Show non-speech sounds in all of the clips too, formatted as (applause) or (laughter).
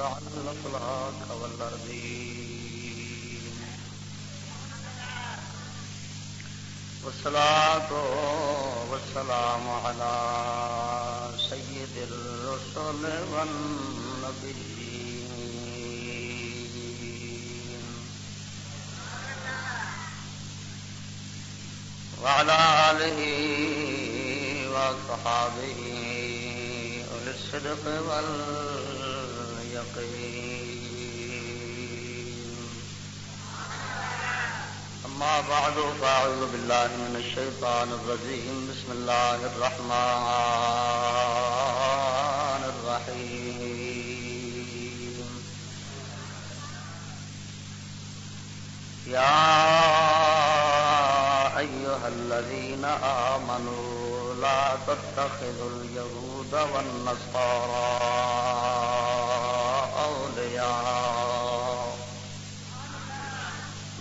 الأخلاق والأرضين والصلاة والسلام على سيد الرسل والنبيين. وعلى آله وصحابه أولي الصدق واليقين أما بعد، فأعوذ بالله من الشيطان الرجيم. بسم الله الرحمن الرحيم. يا أيها الذين آمنوا لا تتخذوا اليهود والنصارى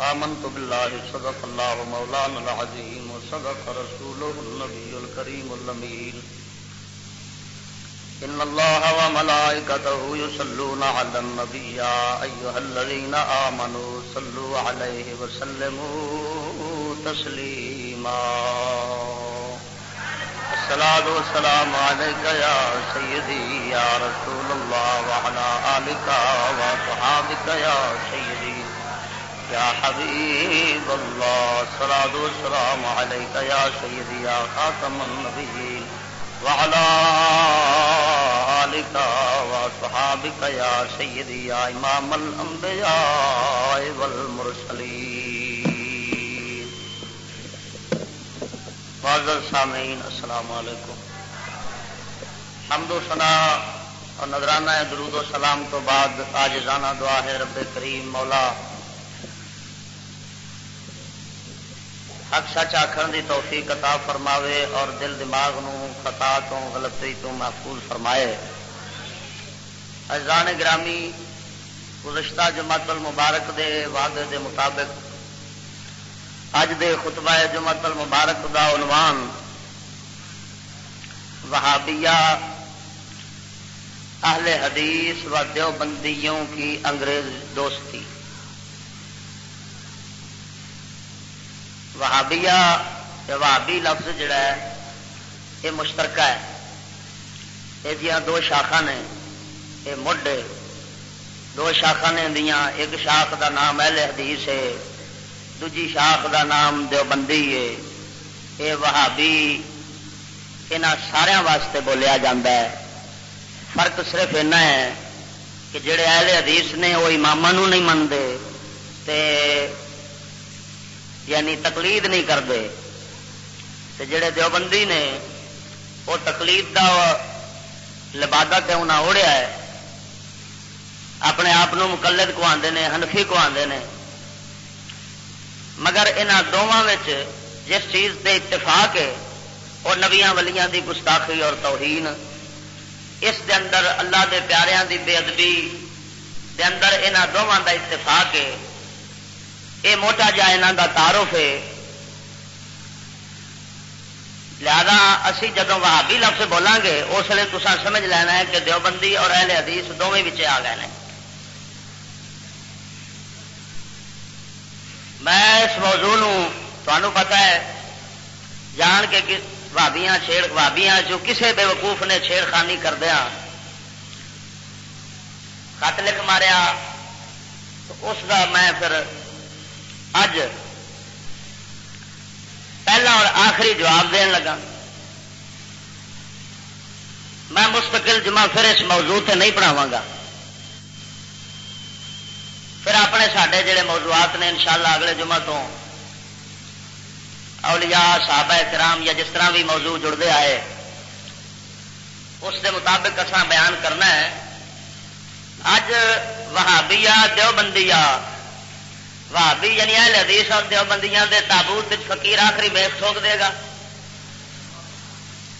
آمنت بالله صدق الله مولانا العظيم وصدق رسوله النبي الكريم الأمين إن الله وملائكته يصلون على النبي أيها الذين آمنوا صلوا عليه وسلموا تسليما الصلاة والسلام عليك يا سيدي يا رسول الله وعلى آلك وصحابك يا سيدي يا حبيب الله، الصلاة والسلام عليك يا سيدي، يا خاتم النبيين، وعلى آلك وصحابك يا سيدي، يا إمام الأنبياء والمرسلين. معذر سامعین السلام علیکم حمد و ثنا اور نظرانہ درود و سلام تو بعد آج دعا ہے رب کریم، مولا حق سچ آخر دی توفیق عطا فرماوے اور دل دماغ نو خطا تو غلطی تو محفوظ فرمائے۔ اجزان گرامی گزشتہ جماعت المبارک دے وعدے دے مطابق اج دے خطبہ جماعت المبارک دا عنوان وہابیہ اہل حدیث و دیوبندیوں کی انگریز دوستی۔ وہابیہ، وہابی لفظ جڑا ہے، یہ مشترکہ ہے۔ یہ دو شاخا نے، یہ مڈ، دو شاخا نے دیا ایک شاخ دا نام اہل حدیث ہے، دوجی شاخ دا نام دیوبندی ہے۔ یہ وہابی یہاں سارا واسطے بولیا جا فرق صرف اینا ہے کہ جڑے اہل حدیث نے، وہ امام نہیں منتے یعنی تقلید نہیں کرتے، تے جڑے دیوبندی نے وہ تقلید دا لبادہ تے انہیں اوڑیا ہے، اپنے آپ مقلد کو آتے ہیں ہنفی کو آتے ہیں مگر یہاں دونوں جس چیز دے اتفاق ہے وہ نبیاں ولیاں دی گستاخی اور توہین۔ اس دے اندر اللہ دے پیاریاں دی بے ادبی دے اندر یہاں دونوں دا اتفاق ہے۔ یہ موٹا جا یہاں دا تعارف ہے۔ لہذا اسی جدو وہابی لفظ بولیں گے، اس لیے تصا سمجھ لینا ہے کہ دیوبندی اور اہل حدیث دونوں بچے آ گئے ہیں میں اس موضوع تمہوں پتا ہے، جان کے بھابیاں چھیڑ بھابیاں جو کسے بے وقوف نے چھیڑ خانی کردیا خط لکھ ماریا، تو اس کا میں پھر اج پہلا اور آخری جواب دین لگا۔ میں مستقل جمع پھر اس موضوع سے نہیں پڑھاوا گا۔ پھر اپنے سڈے جڑے موضوعات نے انشاءاللہ اگلے جمعہ تو اولیاء، صحابہ کرام یا جس طرح بھی موضوع جڑتے آئے، اس دے مطابق اصا بیان کرنا ہے۔ اج وہابیا دیوبندیا بھابی یعنی حدیث اور دیوبندیاں دے تابوت فقیر آخری میخ ٹھوک دے گا۔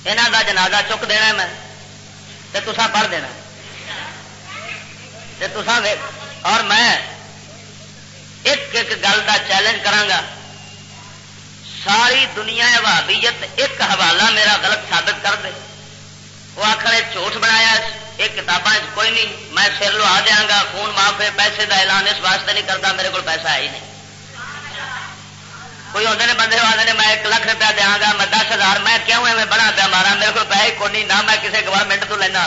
یہاں کا جنازہ چک دینا میں تسا پڑھ دینا تسا اور میں ایک ایک گل کا چیلنج کرا ساری دنیا وابیت ایک حوالہ میرا غلط ثابت کر دے۔ وہ آخر جھوٹ بنایا یہ کتابیں کوئی نہیں، میں سر لوا دیا گا، خون معاف پیسے کا اعلان اس واسطے نہیں کرتا، میرے کو پیسہ ہے ہی نہیں۔ کوئی آتے بندے والے نے، میں ایک لاکھ روپیہ دیا گا، میں دس ہزار، میں کیوں میں بڑا پیا مارا میرے کو پیسے کو نہیں، نہ میں کسی گورنمنٹ تو لینا،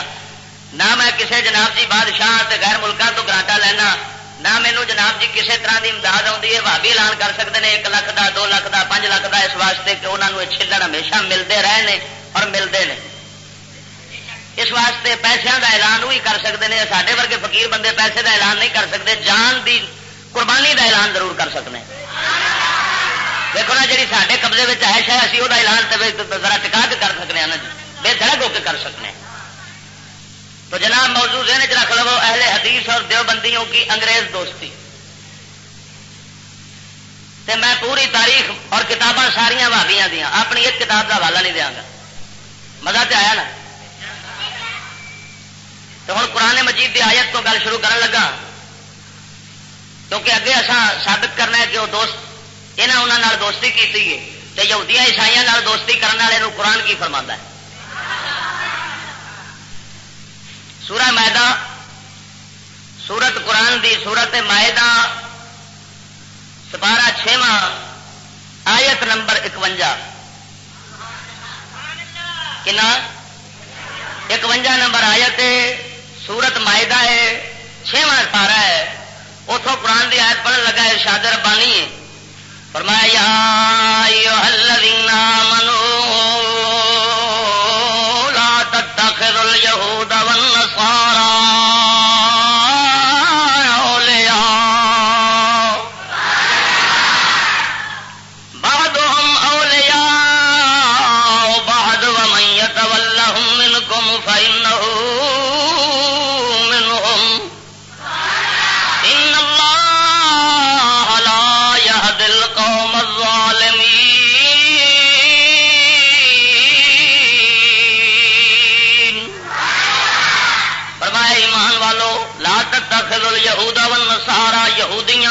نہ میں کسی جناب جی بادشاہ غیر ملکوں تو گرانٹا لینا، نہ مینو جناب جی کسی طرح کی امداد آتی ہے بھابی اعلان کر سکتے ہیں ایک لاکھ کا دو لاکھ کا پانچ لاکھ کا اس واسطے کہ انہوں نے چلن ہمیشہ ملتے رہے ہیں اور ملتے ہیں اس واسطے پیسوں کا اعلان وہی کر سکتے ہیں سارے ورگے فقیر بندے پیسے کا اعلان نہیں کر سکتے، جان دی قربانی کا اعلان ضرور کر سکتے ہیں۔ دیکھو نا جی سارے قبضے میں ہے شاید اسی وہ اعلان ذرا ٹکا کے کر سکتے ہیں نا جی بے دھڑک ہو کے کر سکتے ہیں۔ تو جناب موضوع ذہن چ رکھ لو، اہل حدیث اور دیوبندیوں کی انگریز دوستی۔ تے میں پوری تاریخ اور کتاباں ساریا بھابیاں دیا اپنی ایک کتاب کا حوالہ نہیں دیا گا۔ مزہ تو آیا نا؟ تو ہوں قرآن مجید کی آیت تو گل شروع کرن لگا۔ کیونکہ اگے اصا ثابت کرنا ہے کہ وہ دوست یہاں انہوں دوستی کی یہودیاں عیسائی دوستی کرنے والے قرآن کی فرما ہے۔ سورہ میدا سورت قرآن دی سورت مائدہ سپارہ چھواں آیت نمبر اکوجا۔ کنا؟ اکوجا نمبر آیت سورت مائدہ ہے چھواں پارا ہے۔ اتوں قرآن کی آیت پڑھن لگا ہے شادر بانی فرمایا منو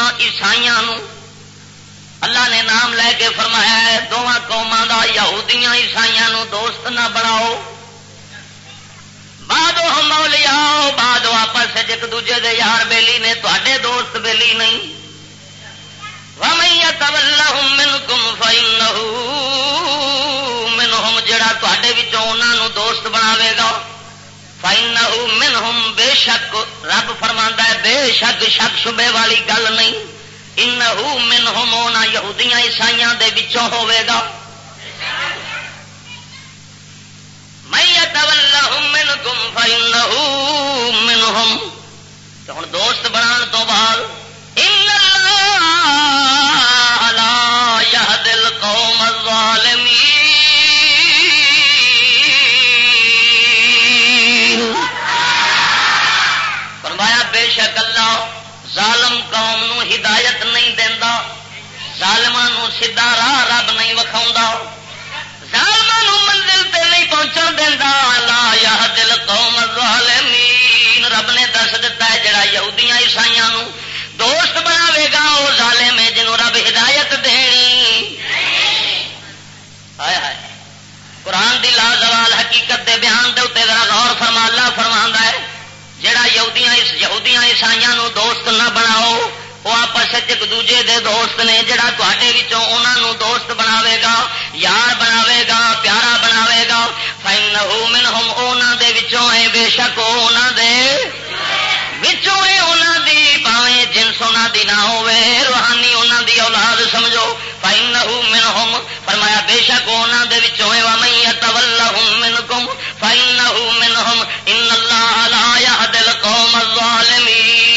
یہودیاں عیسائیاں اللہ نے نام لے کے فرمایا ہے دونوں قوما کا یہودیاں عیسائیاں دوست نہ بناؤ۔ بعد ہم لیاؤ بعد واپس ایک دوجے دے یار بیلی نے تے دوست بیلی نہیں۔ من کم فائن من ہوم جڑا تے دوست بناوے گا۔ فائن من ہوم بے شک رب فرما ہے، بے شک شک شبے والی گل نہیں۔ ان من ہونا یہودیاں عیسائیاں دے وچوں ہوے گا۔ من گم فائن من ہوں دوست بنا تو بعد دل قوم الظالمین ظالم قوم نو ہدایت نہیں دینا ظالموں سیدا راہ رب نہیں وکھاؤ ظالم منزل تے نہیں پہنچا دینا لا یا دل قوم ظالمین رب نے دس دتا ہے جڑا یہودیاں عیسائیاں نو دوست بناوے گا وہ ظالم ہے جنہوں رب ہدایت دینی ہائے ہائے، قرآن دی لا زوال حقیقت دے بیان دے اتنے ذرا غور فرما، اللہ فرما ہے جڑا یہودیاں یہودیاں عیسائیاں نو دوست نہ بناؤ، وہ آپس ایک دوجے دے دوست نے جڑا تے انہوں دوست بناوے گا، یار بناوے گا، پیارا بناوے گا۔ فائن من ہوم انہوں دے وچوں ہے بے شک انہوں دے وچوں ہے انہوں دی پاویں جنس انہوں دی نہ ہوے روحانی انہوں دی اولاد سمجھو فائن من فرمایا بے شک انہوں دے وچوں ہے ومن يتولهم منكم فإنه منهم إن الله لا يهدي القوم الظالمين۔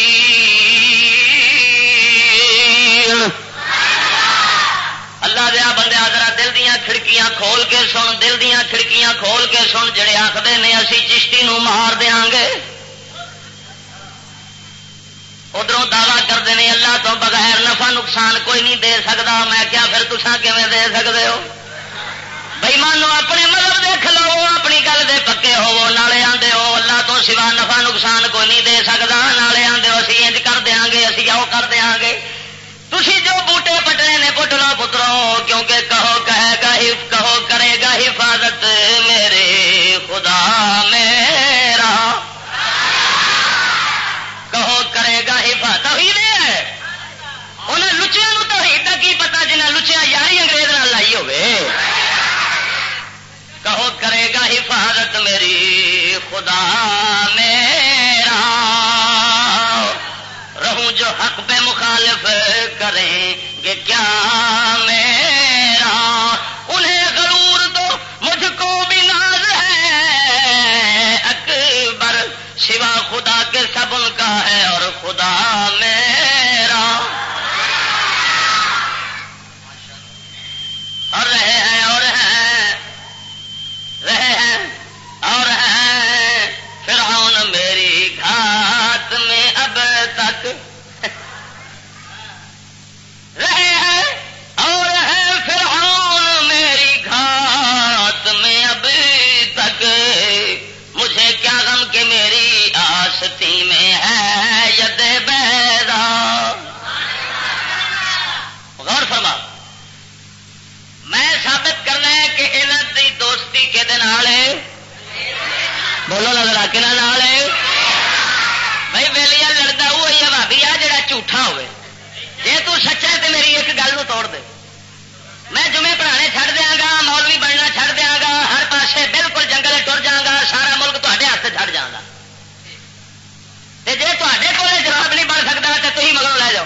اللہ دیا بندے ذرا دل دیا کھڑکیاں کھول کے سن، دل دیا کھڑکیاں کھول کے سن، جڑے آخر نے، اسی چشتی نو مار دیا گے۔ ادھر دعوی کرتے ہیں اللہ تو بغیر نفع نقصان کوئی نہیں دے سکتا میں کیا پھر تسان کیون دے سکتے ہو؟ بھائی مانو اپنے مطلب دیکھ لو اپنی گل دے پکے ہو نالے آدھے ہو، اللہ تو سوا نفع نقصان کوئی نہیں دے سکتا نالے آدھے ہو، اسی انج کر دیا گے، اسی آؤ کر دیا گے۔ تھی جو بوٹے پٹنے نے پٹ پترو، کیونکہ کہو کہے گا کہو کرے گا حفاظت، میرے خدا میرا کہو کرے گا حفاظت ہی ہے انہیں لچیا تو ہی کی پتا جنہیں لچیا یاری انگریز ہوے کہو کرے گا حفاظت میری، خدا میرا۔ رہوں جو حق پہ مخالف کریں گے کیا میرا؟ انہیں غرور دو مجھ کو بھی ناز ہے۔ اکبر، سوا خدا کے سب ان کا ہے اور خدا میرا اور رہے ہیں اور ہیں رہے ہیں اور ہیں فرعون میری گھات میں اب تک رہے ہیں اور ہیں فرعون میری گھات میں اب تک۔ مجھے کیا غم کہ میری آستی میں ہے ید بیدا غور فرما۔ میں ثابت کرنا ہے کہ انہوں کی دوستی کے دن بولو نظر آ کے بھائی ویلیا لڑتا وہی ہے بھابی آ جڑا جھوٹا ہوئے۔ جی تو سچا ہے تو میری ایک گل توڑ دے۔ میں جمعے پڑھانے چھڑ دیا گا، مولوی بننا چھڑ دیا گا، ہر پاسے بالکل جنگل ٹر جا گا، سارا ملک تے ہاتھ چڑ جا گا۔ جی تے کو جواب نہیں بن سکتا تو تھی مگر لے جاؤ۔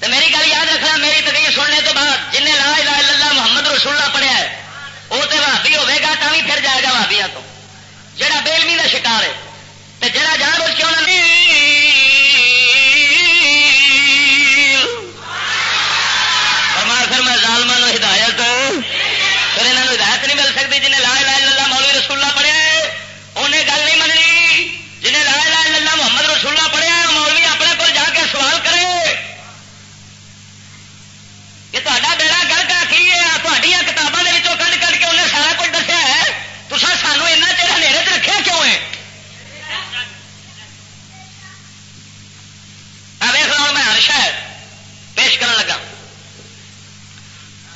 تو میری گل یاد رکھنا، میری تقریر سننے تو بعد جن لا الہ الا اللہ محمد رسولہ پڑھیا ہے، وہ تو بھابی ہوگا تو بھی پھر جائے گا بھابیا تو۔ جہاں بےلمی کا شکار ہے تو جہاں جان بوجھ کیوں نہ پھر میں ظالم ہدایت پھر یہاں ہدایت نہیں مل سکتی جنہیں لا الہ الا اللہ مولوی رسولہ پڑھیا انہیں گل نہیں مننی۔ جنہیں لا الہ الا اللہ محمد رسولہ پڑھیا مولوی اپنے کو جا کے سوال کرے۔ کہ تا بیڑا گل کا کی ہے کتابوں کے کھڈ کھڈ کے انہیں سارا کچھ دسیا ہے تو سر سانو ایسا چیر ہنیرے چ رکھے کیوں ہے ویخ لو میں ہر شاید پیش کرنے لگا۔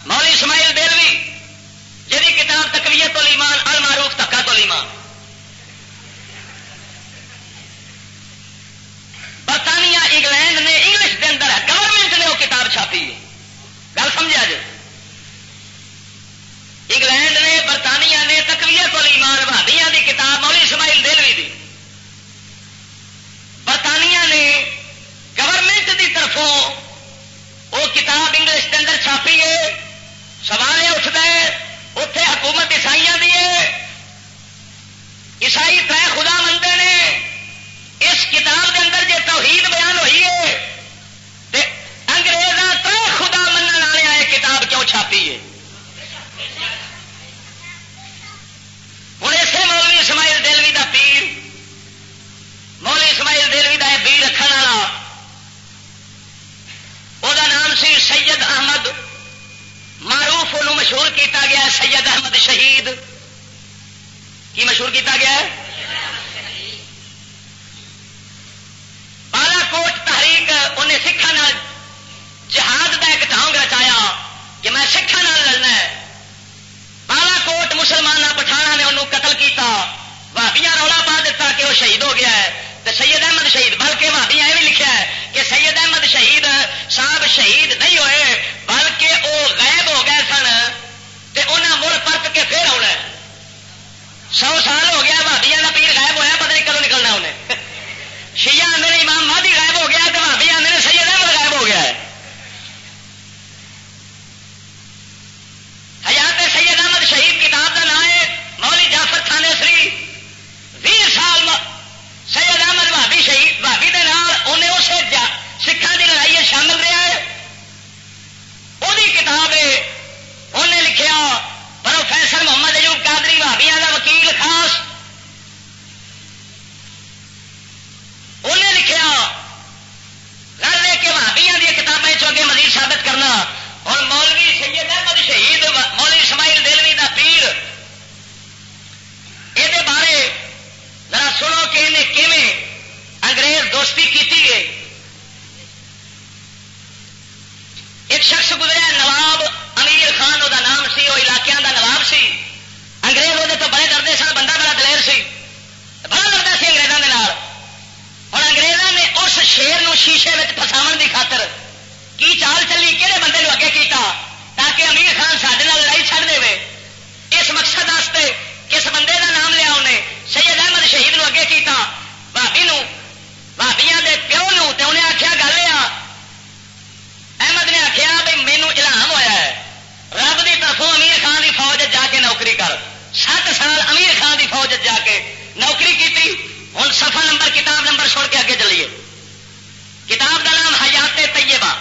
مولی اسماعیل دلوی جی کتاب تکریت تو لیمان الماروف تکا تو لیمان برطانیہ، انگلینڈ نے انگلش کے اندر گورنمنٹ نے وہ کتاب چھاپی۔ ہے گل سمجھا جی انگلینڈ نے برطانیہ نے تکویت کو ایمان بھابیا کی کتاب مولی اسماعیل دلوی دی۔ فوج جا کے نوکری کی ہوں سفا نمبر، کتاب نمبر چھوڑ کے اگے چلیے۔ کتاب کا نام حیات طیبہ۔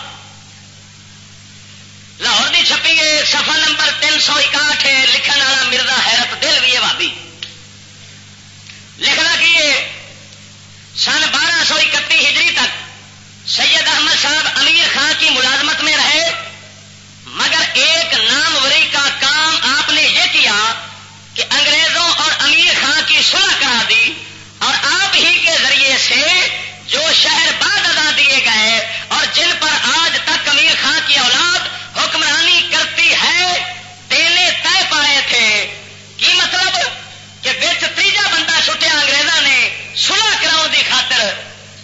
لاہور کی چھپی ہے سفا نمبر تین سو اکاٹھ ہے لکھن والا مرزا حیرت دل بھی ہے بھابی لکھنا کی ہے سن بارہ سو اکتی ہجری تک سید احمد صاحب امیر خان کی ملازمت میں رہے، مگر ایک ناموری کا کام آپ نے یہ کیا کہ انگریزوں اور امیر خان کی صلح کرا دی اور آپ ہی کے ذریعے سے جو شہر بعد ادا دیے گئے اور جن پر آج تک امیر خان کی اولاد حکمرانی کرتی ہے، دینے طے پائے تھے۔ کی مطلب؟ کہ بچ تیجا بندہ چھٹیا انگریزوں نے سلح کراؤ دی خاطر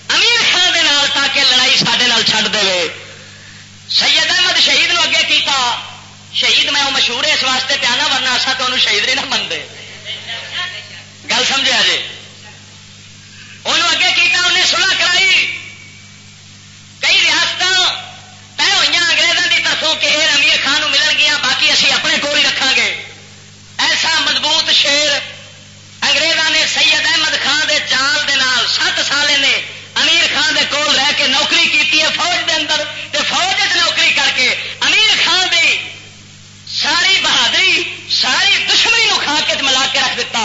امیر خان دے نال تاکہ لڑائی سڈے چھڈ دے۔ سید احمد شہید نو اگے کیتا شہید میں وہ مشہور ہے، اس واسطے پیانا ورنہ اصا تو انہوں شہید نہیں نہ منتے گل سمجھا جی انہوں اگے کیتا انہیں سلح کرائی؟ کئی ریاست طے ہوئی انگریزوں کی طرفوں کہ یہ امیر خان ملن گیا باقی اسی اپنے کول ہی رکھا گے۔ ایسا مضبوط شیر انگریزوں نے سید احمد خان دے چال دے نال سات سال نے امیر خان دے کول رہ کے نوکری کی ہے فوج دے اندر، تے فوج نوکری کر کے امیر خان دی ساری بہادری، ساری دشمنی نو کھا کے ملا کے رکھ دیتا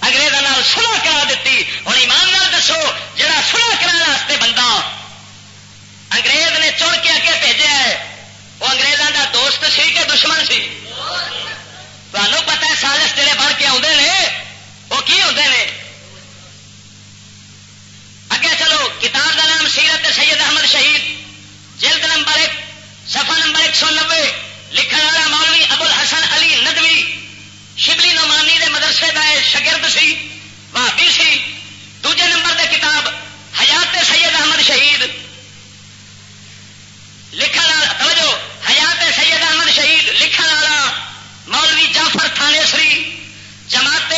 اگریزوں سلح کرا دیتی ہوں ایمان نال دسو جا سلح کرنے بندہ انگریز نے چڑ کے اگے بھیجا ہے، وہ انگریزوں کا دوست سی کہ دشمن سی؟ تمہوں پتا ہے سالس جڑے بن کے آتے ہیں وہ کی ہوتے ہیں اگے چلو، کتاب کا نام سیرت سید احمد شہید، جلد نمبر ایک سفا نمبر ایک سو نبے لکھن والا مولوی ابو الحسن علی ندوی، شبلی نعمانی دے مدرسے کا شگرد سی بھابی سی۔ دوجے نمبر دے کتاب حیات سید احمد شہید۔ لکھن والا، توجہ، حیات سید احمد شہید۔ لکھن والا مولوی جعفر تھانے سری۔ جماعت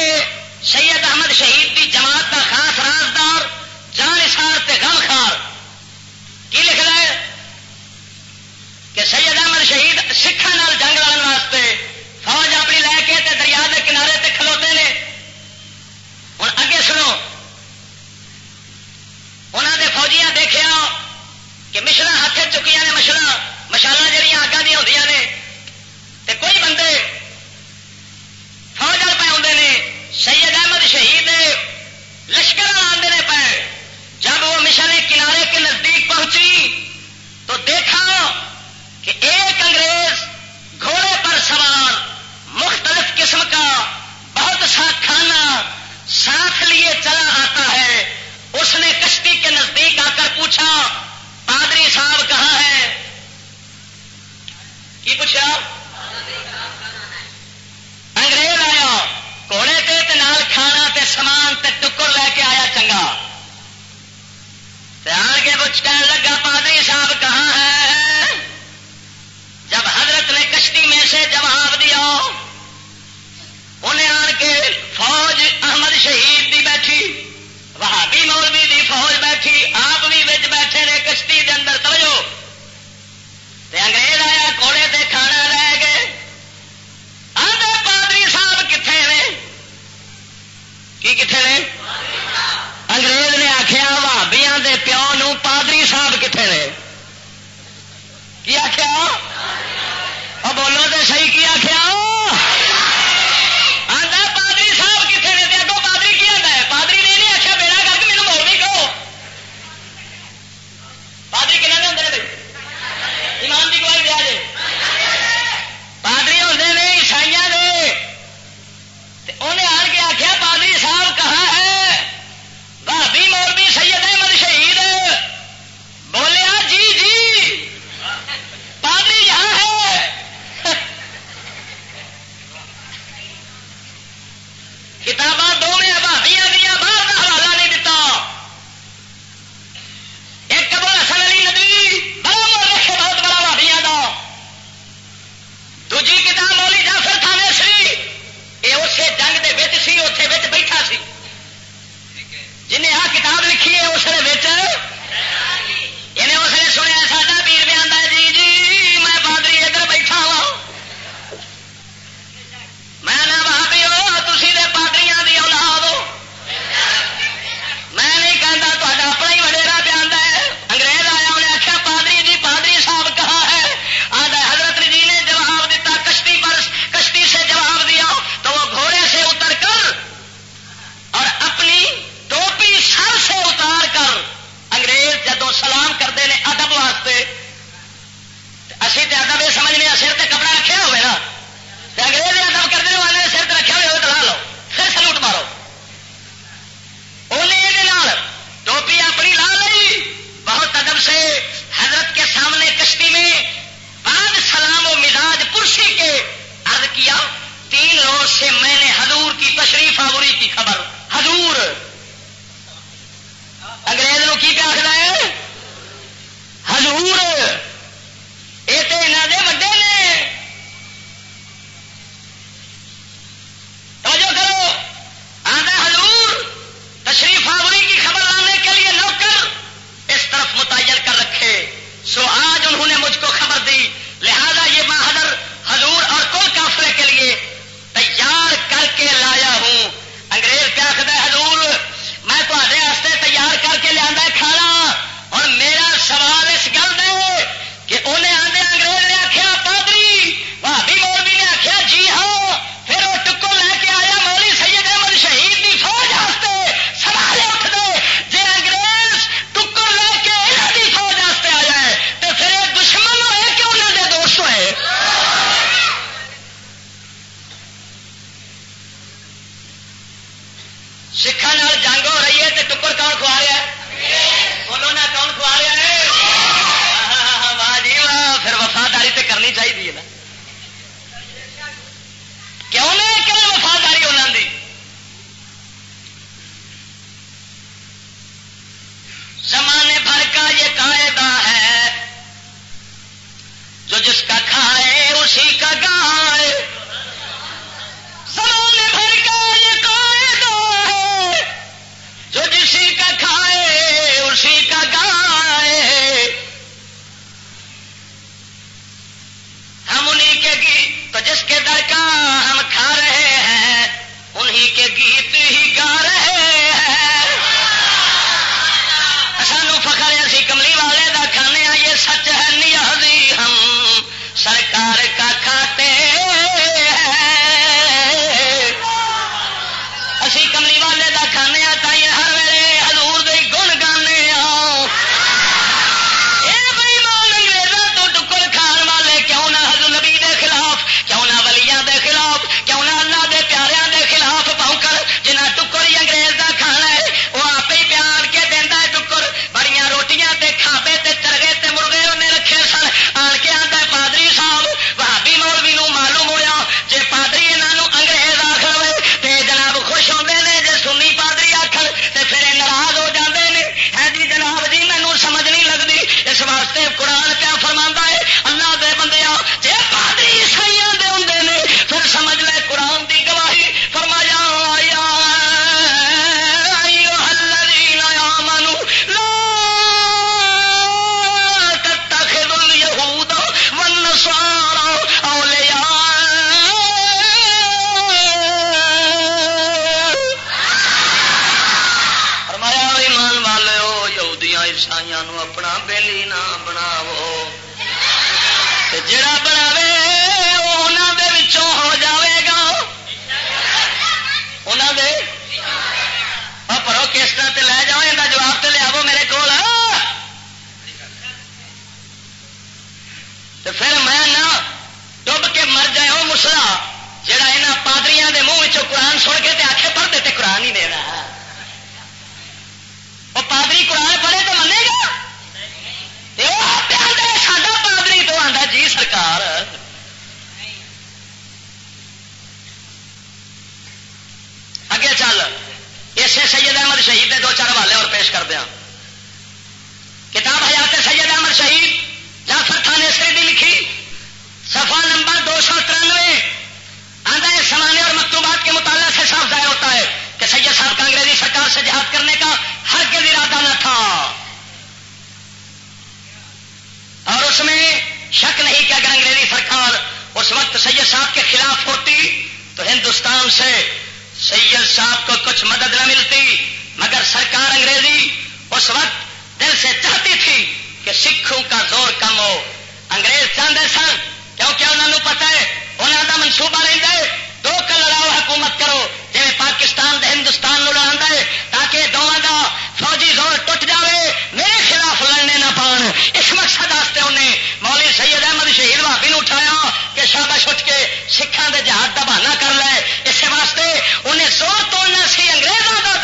انگریز چاہتے سن، کیونکہ انہوں نے پتا ہے انہوں کا منصوبہ رہتا ہے، دو کا لڑاؤ حکومت کرو جی پاکستان دے ہندوستان نو لڑا ہے، تاکہ دونوں کا فوجی زور ٹوٹ جائے میرے خلاف لڑنے نہ پان۔ اس مقصد واسطے انہیں مولوی سید احمد شہید بھابی نے اٹھایا کہ شابش اٹھ کے سکھان دے جہاد کا بہانا کر لے۔ اس واسطے انہیں زور توڑنا سی انگریزوں کا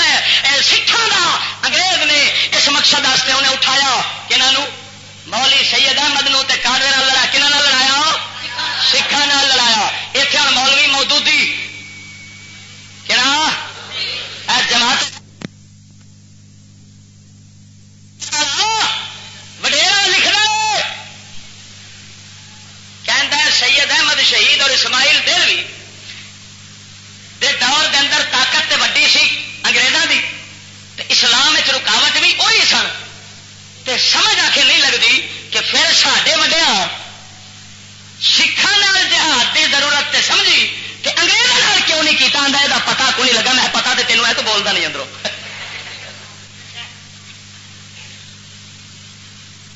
سکھان کا انگریز نے اس مقصد واسطے انہیں اٹھایا کہ مولی سید احمد نو کاڈے لڑا کنہ لڑایا؟ سکھان لڑایا۔ اتنے ہوں مولوی مودودی۔ کہنا جماعت وڈیرا لکھنا کہ سید احمد شہید اور اسماعیل دلوی دے دور دے اندر طاقت تے وڈی سی انگریزوں کی اسلام رکاوٹ بھی وہی سن۔ تے سمجھ آ کے نہیں لگتی کہ پھر سڈے وڈیا سکھان جہاد کی ضرورت تے سمجھی کہ انگریزوں کیوں نہیں کیتا؟ آتا یہ پتا کو نہیں لگا؟ میں پتا تو تینوں ہے تو بولتا نہیں اندروں.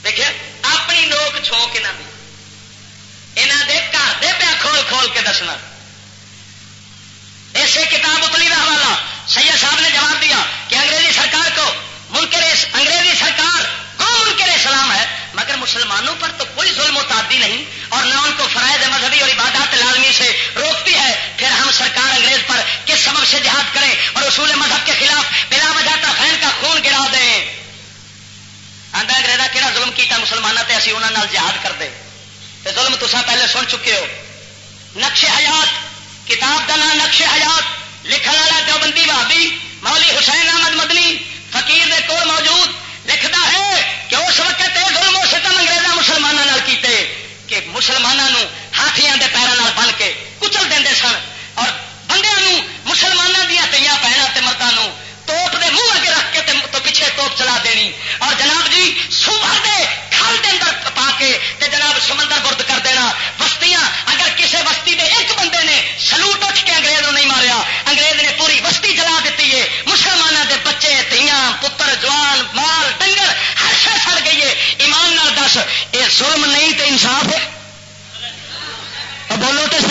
دیکھیں اپنی نوک چھوک یہاں یہاں دے گھر دے پیا کھول کھول کے دسنا۔ اسے کتاب اتلی کا حوالہ سید صاحب نے جواب دیا کہ انگریزی سرکار کو منکر انگریزی سرکار کو منکر اسلام ہے، مگر مسلمانوں پر تو کوئی ظلم و تعدی نہیں، اور نہ ان کو فرائض مذہبی اور عبادات لازمی سے روکتی ہے۔ پھر ہم سرکار انگریز پر کس سبب سے جہاد کریں اور اصول مذہب کے خلاف بلا وجہ فین کا خون گرا دیں؟ آدھا انگریزا کہڑا ظلم کیتا مسلمانوں سے اسی انہوں نے جہاد کر دیں؟ تو ظلم تصا پہلے سن چکے ہو۔ نقش حیات، کتاب کا نام نقش حیات، لکھن والا دیوبندی بھابی مولی حسین احمد مدنی، فقیر دے کول موجود لکھتا ہے کہ اس وقت یہ ظلم و ستم انگریزا مسلمانوں کیتے کہ مسلمانوں ہاتھیاں دے پیروں بن کے کچل دے سن اور بندے مسلمانوں دیا کئی پہنا مردوں توپ دے منہ اگے رکھ کے تو پیچھے توپ چلا دینی۔ اور جناب جی سوبر دے کھل دے اندر پا کے تے جناب سمندر برد کر دینا۔ بستیاں، اگر کسی بستی دے ایک بندے نے سلوٹ اٹھ کے انگریز نہیں ماریا، انگریز نے پوری بستی جلا دیتی ہے۔ مسلمانوں دے بچے تیاں پتر، جوان، مال، ڈنگر، ہر شہ سڑ گئی ہے۔ ایمان نال دس، یہ ظلم نہیں تو انصاف ہے۔ بولو تو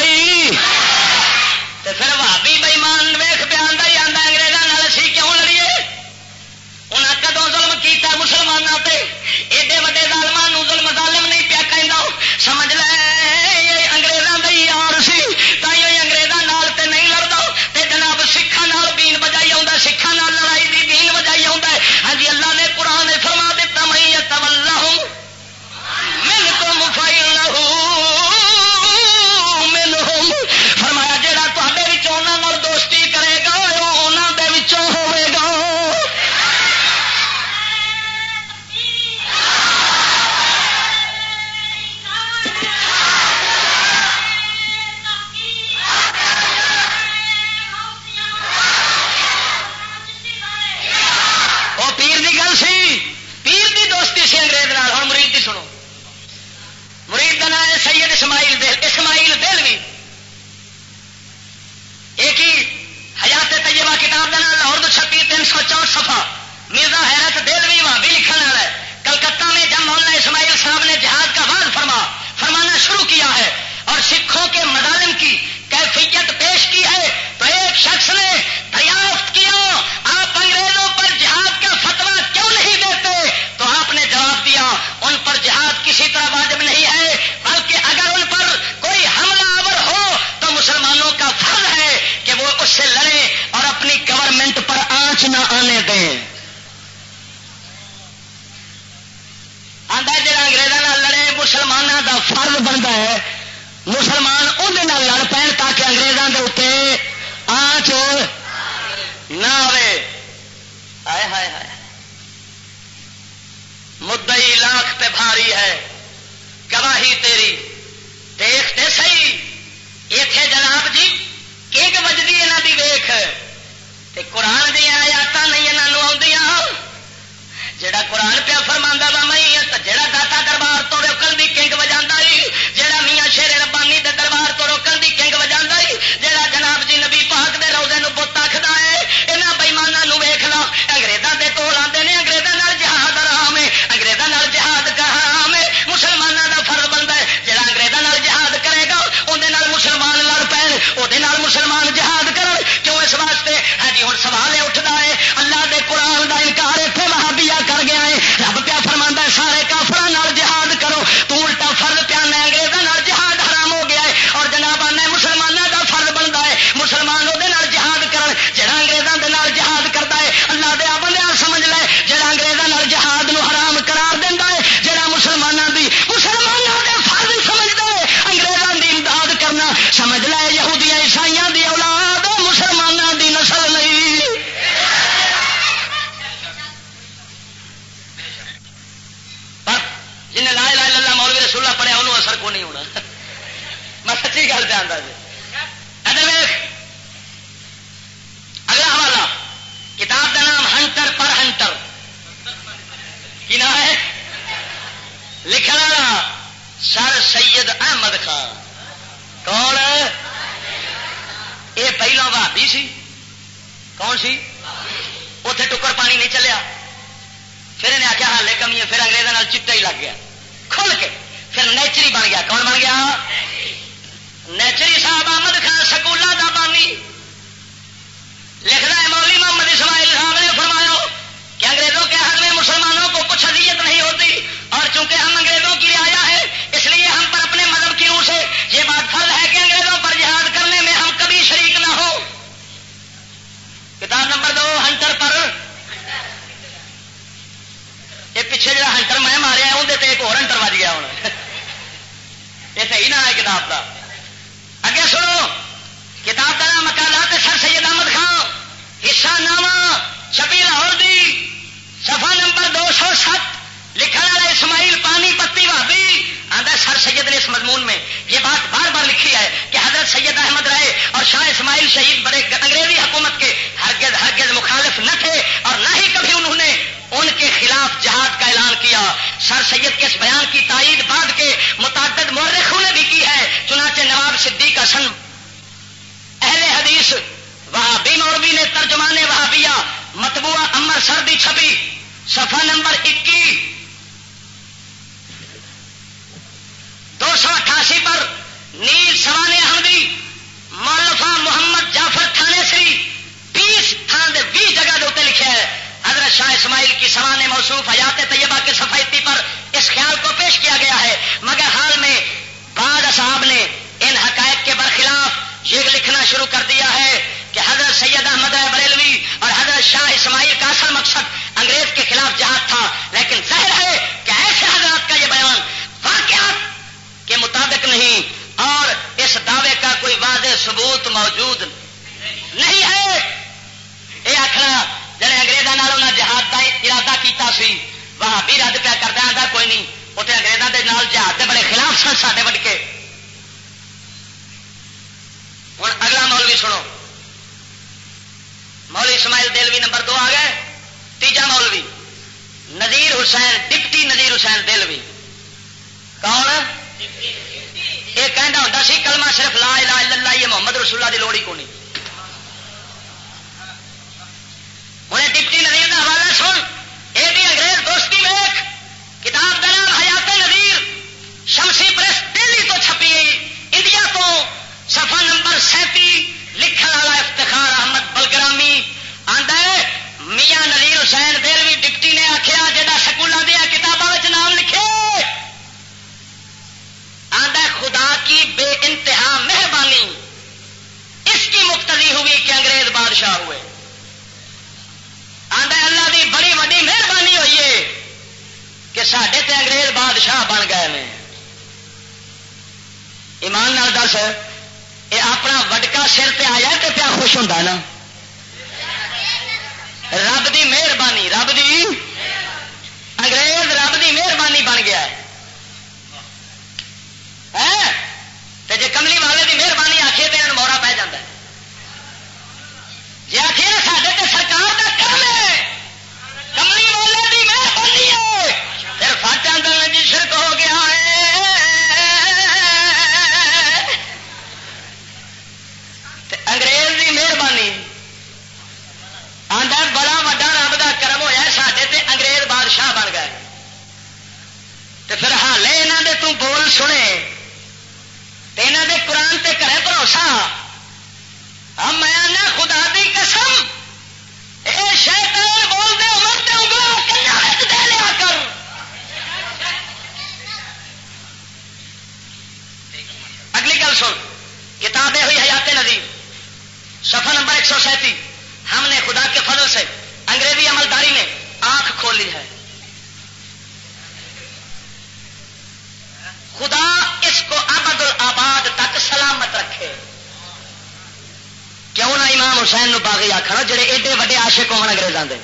حسین نو باغی آخر جڑے ایڈے وڈے آشے کون اگریزوں کے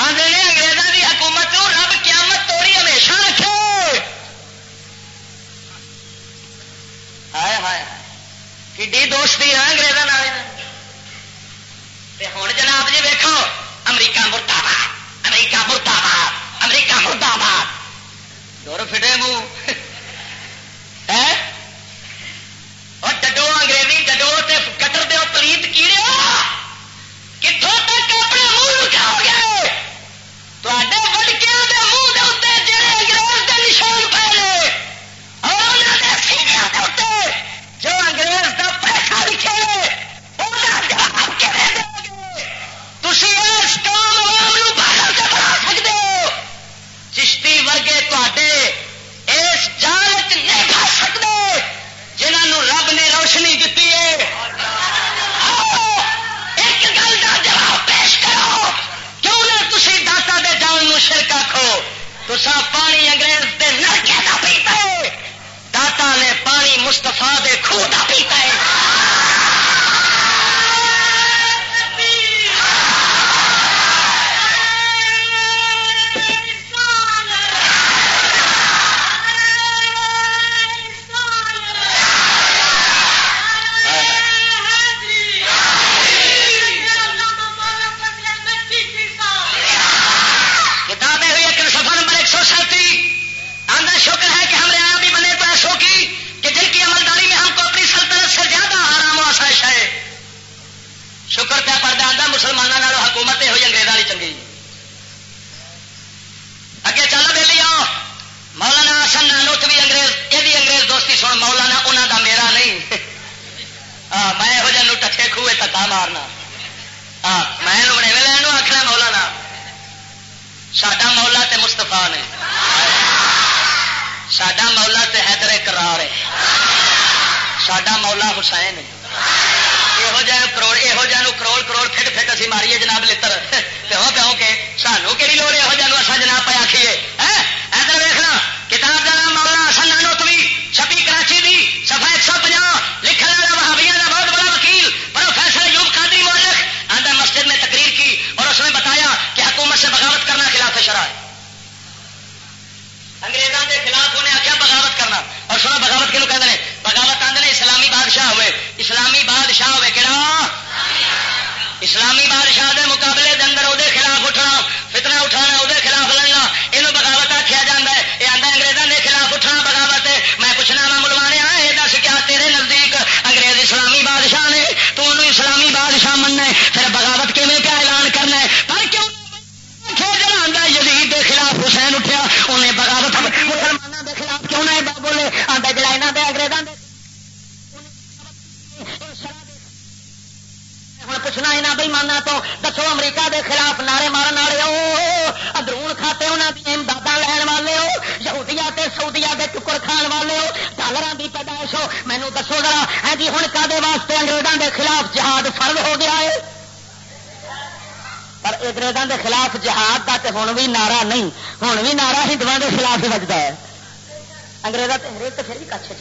آدھے نے انگریزوں کی حکومت رب قیامت توڑی ہمیشہ رکھے۔ ہائے ہائے دوستی ہے انگریزوں ہوں جناب جی ویکو امریکہ مرتا باد امریکہ مرتا باد امریکہ مرتا باد دور فٹے منہ۔ اور ڈڈو انگریزی ڈڈو کٹر دو پلیت کیڑے کتوں تک اپنے منہ اٹھاؤ گے تے وڑکیا کے منہ کے اتنے جڑے انگریز کے نشان پہ پے اور انہوں نے سینیا کے اتنے جو انگریز کا پیسہ لکھے وہ جواب کہ تھی اس کام عوام باہر سے بنا سکتے ہو۔ چشتی ورگے تے اس جالت نہیں کھا سکتے جنہوں رب نے روشنی دیتی ہے۔ تسا پانی انگریز دے نرکے دا پیتا ہے داتا نے پانی مستفا دے خوہ دا پیتا ہے آتا مسلمانوں حکومت یہ انگریز والی چنگی جی۔ اگے چل بہلی آؤ مولانا سن نانوت بھی انگریز، یہ بھی انگریز دوستی سن، مولانا انہوں دا میرا نہیں۔ (laughs) میں یہو جہاں ٹکے خوہ تکا مارنا۔ ہاں میں بڑے لین آخر مولانا، ساڈا مولا تے مستفا نے۔ ساڈا مولا تے حیدر کرار ہے۔ ساڈا مولا حسین ہے۔ یہو جہ کروڑ یہو جہ کروڑ کروڑ فٹ فٹ اسی ماریے جناب لڑ پیو کے سانو کہڑی لوڑ یہو جہ اصا جناب پہ آخیے ادھر ویخنا کتاب انگریزوں کے خلاف جہاد کا ہوں بھی نعرا نہیں ہوں بھی نعرا ہندو کے خلاف ہی بجتا ہے۔ انگریزوں ہر ایک پھر بھی کچھ چ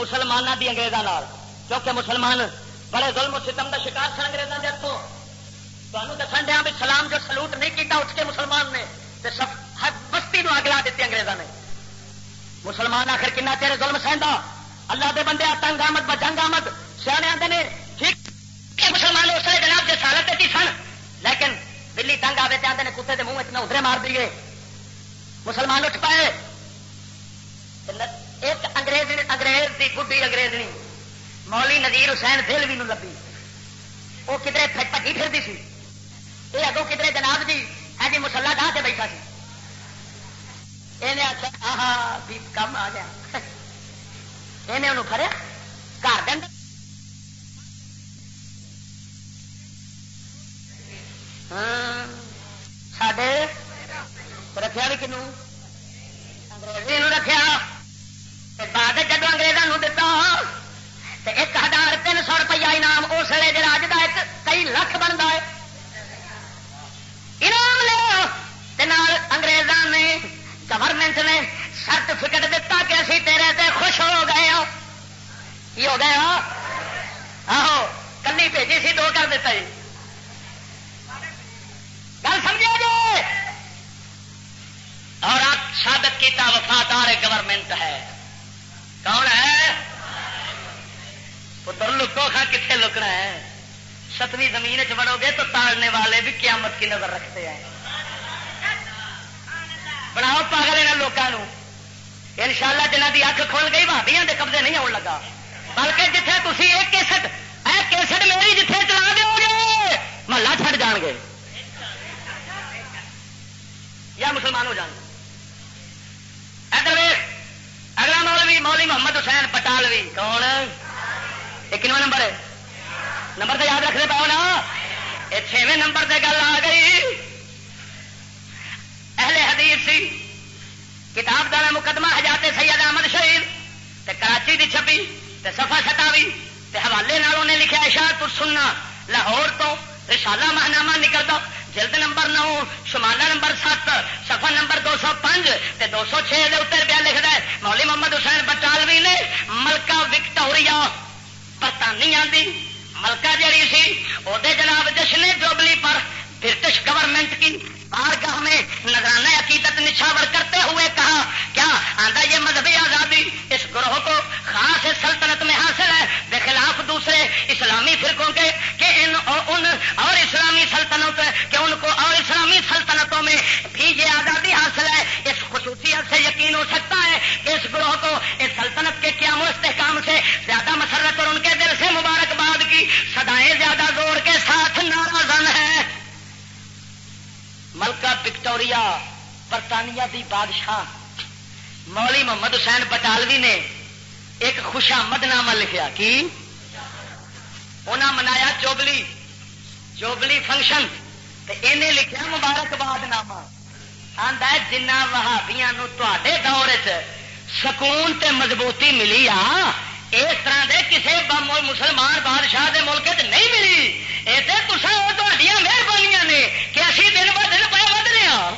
مسلمانوں کی اگریزوں کیونکہ مسلمان بڑے ظلم و ستم کا شکار سن انگریزوں کے ہاتھوں تمہیں دسن دیا بھی سلام جو سلوٹ نہیں کیتا، اٹھ کے مسلمان نے بستی نو اگلا دیتی انگریزوں نے۔ مسلمان آخر کنا چیر ظلم سہندا؟ اللہ دے بندے تنگ آمد بجنگ آمد۔ سیانے آتے ہیں ٹھیک مسلمان اس لیے جناب جس حالت سن، لیکن بلی تنگ آئے تو آتے ہیں کتے کے منہ میں ادھر مار دیے مسلمان اٹھ پائے۔ ایک انگریز انگریز کی گڈی انگریزنی۔ مولی نذیر حسین دل بھی لبی وہ کدھر پکی پھرتی سی؟ یہ اگوں کدھر جناب جی؟ ہے جی مسلا ڈا کے بیٹھا سی۔ یہ آخیا ہاں کم آ گیا۔ یہ انہوں فریا گھر دن ہاں، سڈے رکھا بھی کنو انگریزی رکھا لکھ بنتا ہے۔ انعام لیا انگریزوں نے گورنمنٹ نے سرٹیفکیٹ دتا کہ اسی تیرے سے خوش ہو گئے ہو۔ کی ہو گئے ہو؟ آہو، کلی بھیجی سی، دو کر دیتا جی۔ گل سمجھا جی؟ اور آپ سابت کیتا وفادار گورنمنٹ ہے۔ کون ہے؟ پتر لکو کھا کتنے لکنا ہے؟ ستویں زمین چڑو گے تو تاڑنے والے بھی قیامت کی نظر رکھتے ہیں۔ بناؤ پاگل یہاں لوگوں ان شاء اللہ جنہ کی اکھ کھل گئی بھابیاں کے قبضے نہیں آن لگا۔ بلکہ جتنے تھی ایک کیسٹ اے کیسٹ میری جتنے چلا دو گے، محلہ چھٹ جان گے۔ یا مسلمان ہو جان ادھر اگلا مولوی مولوی محمد حسین پٹالوی، کون؟ یہ کنواں نمبر ہے۔ نمبر تو یاد رکھنے پاؤ نا یہ چھویں نمبر سے گل آ گئی۔ اہل حدیث سی۔ کتاب کا مقدمہ حجات سید احمد شہید تے کراچی دی چھپی تے سفا ستاوی تے حوالے نال انہیں لکھا اشار تو سننا لاہور تو رسالہ ماہنامہ نکلتا۔ جلد نمبر نو، شمالہ نمبر سات سفا نمبر دو سو پانچ تے دو سو چھ دے اتر پیا لکھتا ہے۔ مولی محمد حسین بٹالوی نے ملکہ وکٹوریا برطانیہ دی ملکہ جڑی سی وہ جناب جشن جوبلی پر برٹش گورنمنٹ کی بارگاہ میں نگرانہ عقیدت نچھاور کرتے ہوئے کہا، کیا آندہ یہ مذہبی آزادی اس گروہ کو خاص سلطنت میں حاصل ہے؟ بے خلاف دوسرے اسلامی فرقوں کے کہ ان ان اور اسلامی سلطنت کہ ان کو اور اسلامی سلطنتوں میں بھی یہ آزادی حاصل ہے؟ اس خصوصیت سے یقین ہو سکتا ہے کہ اس گروہ کو اس سلطنت کے قیام و استحکام سے زیادہ مسرت اور ان کے دل سے مبارکباد کی سدائیں زیادہ زور کے ساتھ ناراضن ہے۔ ملکہ وکٹوریا برطانیہ دی بادشاہ مولی محمد حسین بٹالوی نے ایک خوشامد نامہ لکھا کی؟ انہیں منایا چوبلی چوبلی فنکشن انہیں لکھا مبارکباد نامہ۔ آدھا جنہ وہابیا تے دور سکون تے مضبوطی ملی آ اس طرح دے کسی مسلمان بادشاہ دے ملک نہیں ملی۔ یہ تو مہربانیاں نے کہ اسی دن ب دن پہ ود رہے ہیں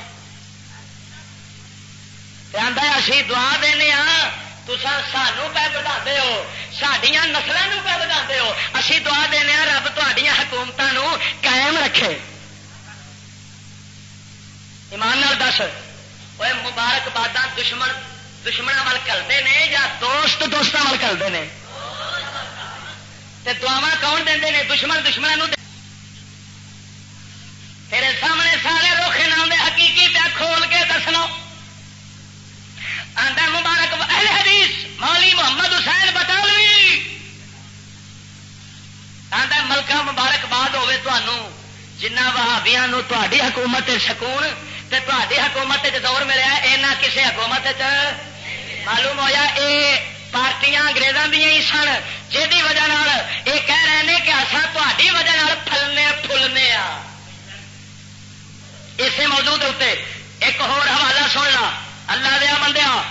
اسی دعا دینے ہاں۔ تسا سانو پہ بتا ہو۔ سڈیا نسلوں پہ بتا ہو۔ اسی دعا دینے ہاں رب تڈیا حکومتوں قائم رکھے۔ ایمان دس۔ وہ مبارکباد دشمن دشمن وال کرتے ہیں یا دوست دوستوں وال کرتے ہیں دعوا کون دے دشمن دشمنوں تیرے سامنے سارے روکے نام دے حقیقی پہ کھول کے دسنا۔ آدھا مبارک اہل حدیث، مولی محمد حسین بٹالوی آدھا ملکہ مبارکباد ہوے تمہوں جنہ بہابیا تاری حکومت سکون تے تاری حکومت دور ملیا، اینا کسی حکومت چ معلوم ہویا اے پارٹیاں اگریزوں دیا ہی سن جی وجہ یہ کہہ رہے ہیں کہ اصا تاری وجہ پھلنے پھلنے آ۔ اسے موضوع دے ایک اور حوالہ سن لا اللہ دیا بندیا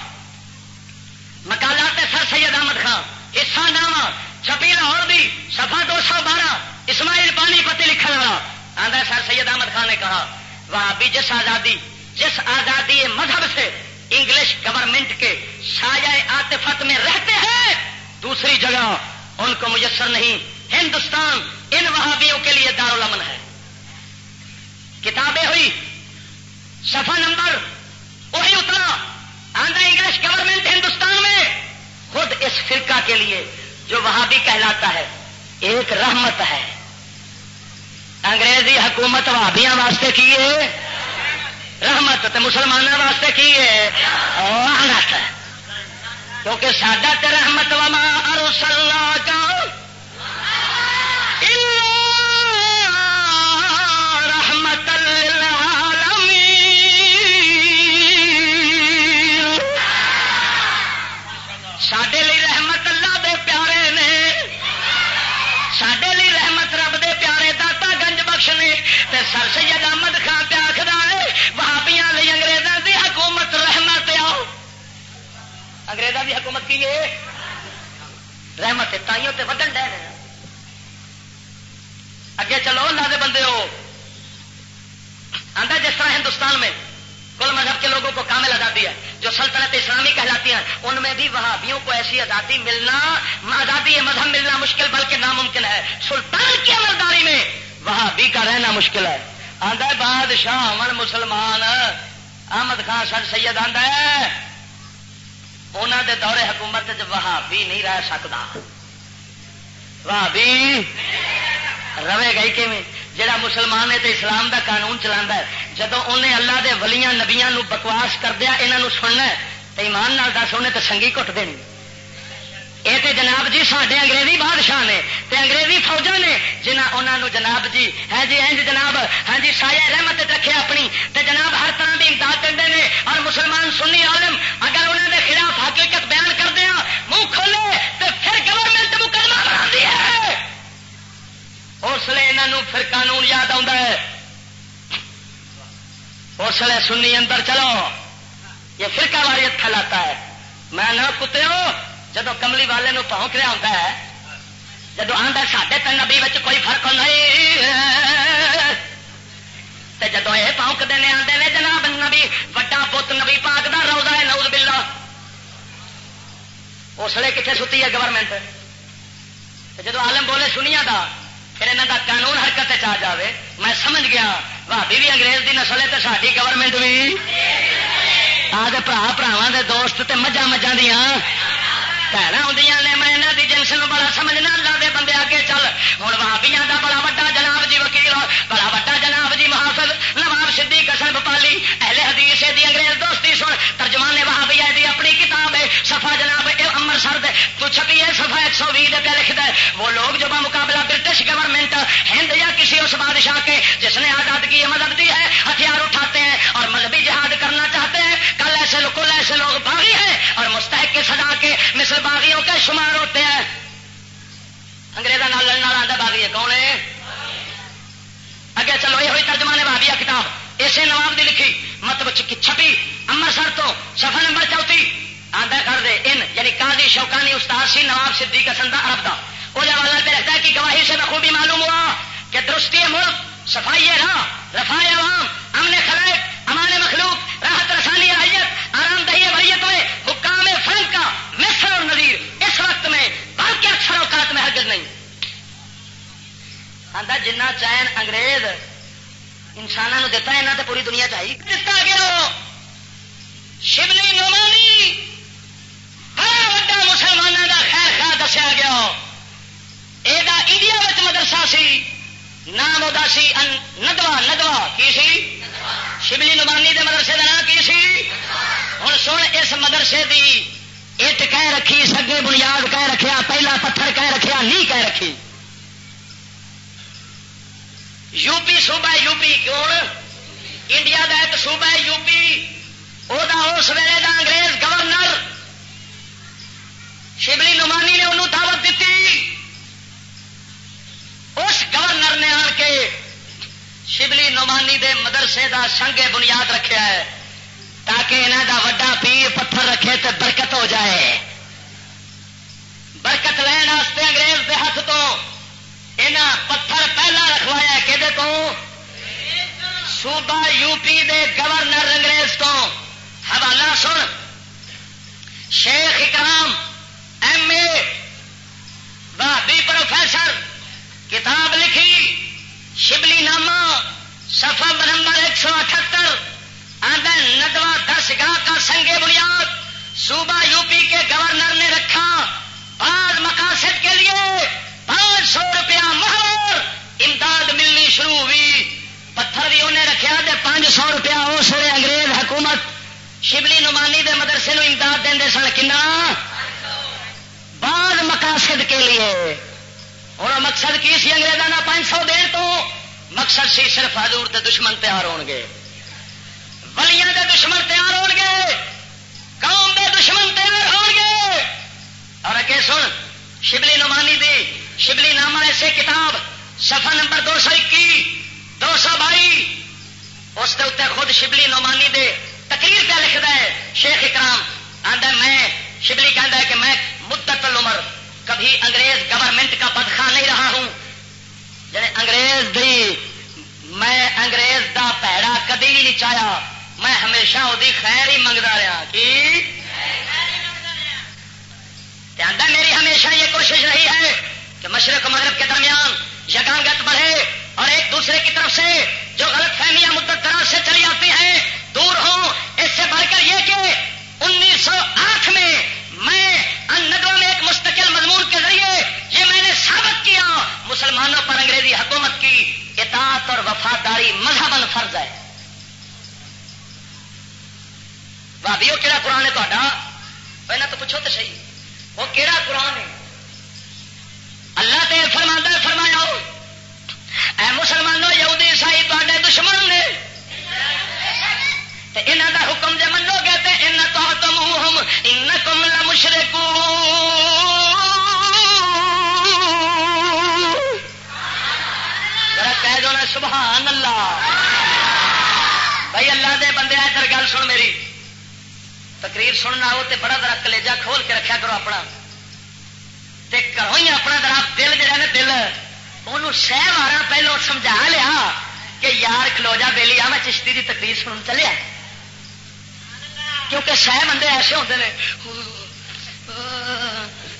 مکالا سر سید احمد خان حصہ نام چھپی لاہور دی سفا دو سو بارہ، اسماعیل پانی پتی لکھنے والا۔ آدھا سر سید احمد خان نے کہا وہاں بھی جس آزادی جس آزادی مذہب سے انگلش گورنمنٹ کے سایہ آتفت میں رہتے ہیں۔ دوسری جگہ ان کو میسر نہیں، ہندوستان ان وہابیوں کے لیے دارالمن ہے۔ کتابیں ہوئی سفا نمبر، وہی اترا آندھا انگلش گورنمنٹ ہندوستان میں، خود اس فرقہ کے لیے جو وہاں بھی کہلاتا ہے، ایک رحمت ہے۔ انگریزی حکومت وہابیاں واسطے کی ہے رحمت مسلمانوں واسطے کی ہے؟ رحمت ہے کیونکہ سڈا تے رحمت وما ارسلنا کا۔ سر سید احمد خان پہ آخر بابیا انگریزوں کی حکومت رحمت آؤ اگریزوں کی حکومت کی ہے؟ رحمت تائیوں تے ودن ڈے اگے چلو اللہ دے بندے ہو۔ آدھا جس طرح ہندوستان میں کل مذہب کے لوگوں کو کامل آزادی ہے، جو سلطنت اسلامی کہلاتی ہیں، ان میں بھی وہابیوں کو ایسی آزادی ملنا، آزادی مذہب ملنا مشکل، بلکہ ناممکن ہے۔ سلطان کی عملداری میں وہابی کا رہنا مشکل ہے۔ آدھا بادشاہ امن مسلمان۔ احمد خان سر سید آدھا ہے۔ انہوں دے دورے حکومت وہابی نہیں رہ سکتا وہابی رہے گا کہ جڑا مسلمان ہے تو اسلام دا قانون چلا ہے۔ جدو انہیں اللہ دے ولیاں نبیاں نو بکواس کردیا یہاں سننا تو ایمان نال دس انہیں تو سنگھی کٹ دینی۔ یہ تو جناب جی سارے انگریزی بادشاہ نے تے انگریزی فوجا نے جنہ انہوں جناب جی ہے ہاں جی اینج جناب ہاں جی سایہ رحمت رکھے اپنی تے جناب ہر طرح کی امداد دے نے اور مسلمان سنی عالم اگر انہوں نے خلاف حقیقت بیان کر دیا منہ کھولے تو پھر گورنمنٹ مقدمہ بنا ہے اس لیے یہاں پھر قانون یاد آتا ہے اس لیے سنی اندر چلو یہ فرقہ واریت پھیلاتا ہے میں نہ کتے ہو جب کملی والے نو پہنچ رہا ہوتا ہے جب آتا سڈے تو نبی کوئی فرق نہیں جب یہ پونکتے ہیں آتے ہیں جناب نبی وڈا پت نبی پاک دا روزہ ہے نوز بلا اس لیے کتنے ستی ہے گورنمنٹ جب عالم بولے سنیا دا پھر یہاں دا قانون حرکت آ جائے میں سمجھ گیا بھابی بھی انگریز کی نسل ہے تو ساری گورنمنٹ بھی آج برا براوا دے دوست تے مجھا مجھا دیا بھن آدی نے میں یہاں کی جنس بڑا سمجھنا اللہ دے بندے آگے چل ہوں وہابیاں کا بڑا وا جناب جی وکیل بڑا وا جناب جی محافظ نواب سدھی کسن بپالی، اہل حدیث دی انگریز دوستی سن، ترجمان وہابیا دی اپنی کتاب ہے سفا جناب امرسر تو چھپی ہے سفا ایک سو بھی پہ لکھتا ہے۔ وہ لوگ جو مقابلہ برٹش گورنمنٹ ہند یا کسی اس بادشاہ کے جس نے آزادگی مدد دی ہے، ہتھیار اٹھاتے ہیں اور مذہبی جہاد کرنا چاہتے ہیں۔ کل ایسے کل ایسے لوگ باغی ہیں اور مستحق کے سزا کے مثل باغیوں کے شمار ہوتے ہیں۔ انگریزوں لڑنے والا آدھا باغی ہے، کون ہے؟ اگے چلو، یہ ہوئی ترجمہ نے بھابیا کتاب۔ اسے نواب دی لکھی مطلب مت چھپی امرسر تو سفر نمبر چوتھی آدھا کر دے، ان یعنی قاضی شوکانی استاد سی، نواب صدیق حسن دا عرب دا۔ وہ جب اللہ پہ رہتا ہے کہ گواہی سے بخوبی معلوم ہوا کہ درستی ملک، صفائی راہ، رفائی عوام، امن خلائق، امان مخلوق، راحت رسانی رعیت آرام دہی بریت میں، حکام فن کا مصر اور نظیر اس وقت میں باقی اکثر اوقات میں حرکت نہیں۔ آتا جنہ چین انگریز انسانوں دیتا ہے یہاں تو پوری دنیا چاہیے۔ دتا گیا شبلی نومانی بڑا وا مسلمانوں کا خیر خواہ دسیا گیا یہ انڈیا مدرسہ سی، نام وہ سی ندوا ندوا، کی سی؟ شبلی نمانی دے مدرسے کا نام کی سی؟ ہوں سن اس مدرسے دی اٹ کہہ رکھی، سگے بنیاد کہہ رکھیا، پہلا پتھر کہہ رکھیا نہیں کہہ رکھی۔ یو پی صوبہ یو پی کیوں انڈیا کا ایک صوبہ ہے یو پی وہ اس ویلے کا انگریز گورنر۔ شبلی نمانی نے انہوں دعوت دیتی۔ اس گورنر نے آن کے شبلی نمانی دے مدرسے دا سنگے بنیاد رکھا ہے، تاکہ یہاں دا وڈا پیر پتھر رکھے تو برکت ہو جائے۔ برکت لین واسطے انگریز دے ہاتھ تو یہاں پتھر پہلا رکھوایا کہ صوبہ یو پی دے گورنر انگریز کو حوالہ سن۔ شیخ اکرام، ایم اے بھابی پروفیسر، کتاب لکھی، شبلی نامہ سفر نمبر ایک سو اٹھہتر آدھے ندوا دس گاہ کا سنگے بنیاد۔ صوبہ یو پی کے گورنر نے رکھا۔ بعض مقاصد کے لیے پانچ سو انہیں رکھا تو پانچ سو روپیہ اس ویلے انگریز حکومت شبلی نمانی دے مدرسے نو امداد دے سن، کنا؟ بعد مقاصد کے لیے۔ اور مقصد کی سی انگریزوں پانچ سو دن تو؟ مقصد سی صرف حضور دے دشمن تیار ہو گے۔ ولیاں دے دشمن تیار ہو گے۔ قوم دے دشمن تیار ہو گے۔ اور اگے سن، شبلی نمانی دی شبلی نامہ ایسے کتاب سفا نمبر دو سو اکی دو سو بائی اس کے اتنے خود شبلی نعمانی دے تقریر کیا لکھتا ہے، شیخ اکرام۔ آدھا میں شبلی کہتا ہے کہ میں مدت العمر کبھی انگریز گورنمنٹ کا بدخواہ نہیں رہا ہوں۔ جی انگریز دی میں انگریز دا پیڑا کدی بھی نہیں چاہیا میں ہمیشہ وہی خیر ہی منگتا رہا کہ میری ہمیشہ یہ کوشش رہی ہے کہ مشرق مغرب کے درمیان یگانگت بڑھے اور ایک دوسرے کی طرف سے جو غلط فہمیاں مدت دراز سے چلی آتی ہیں، دور ہوں۔ اس سے بڑھ کر یہ کہ انیس سو آٹھ میں میں ندو میں ایک مستقل مضمون کے ذریعے یہ میں نے ثابت کیا، مسلمانوں پر انگریزی حکومت کی اطاعت اور وفاداری مذہبن فرض ہے۔ بھابی وہ کہڑا قرآن ہے تا پہلے تو پوچھو تو صحیح۔ وہ کہڑا قرآن ہے؟ اللہ تے فرما فرمایا اے مسلمانوں، یہودی عیسائی تے دشمن نے۔ انہوں دا حکم جے منو گے تو ان تو تم ہم ان کم کہہ دو نا، سبحان اللہ۔ بھائی اللہ دے بندے، ادھر گل سن میری۔ تقریر سننا ہو تے بڑا ذرا کلیجا کھول کے رکھا کرو اپنا۔ تے کرو ہی اپنا ذرا دل جہا نا، دل۔ انہوں سہ مارا پہلو سمجھا لیا کہ یار کلوجا بےلی آ میں چشتی کی تقریر سن چلیا کیونکہ سہ بندے ایسے ہوتے ہیں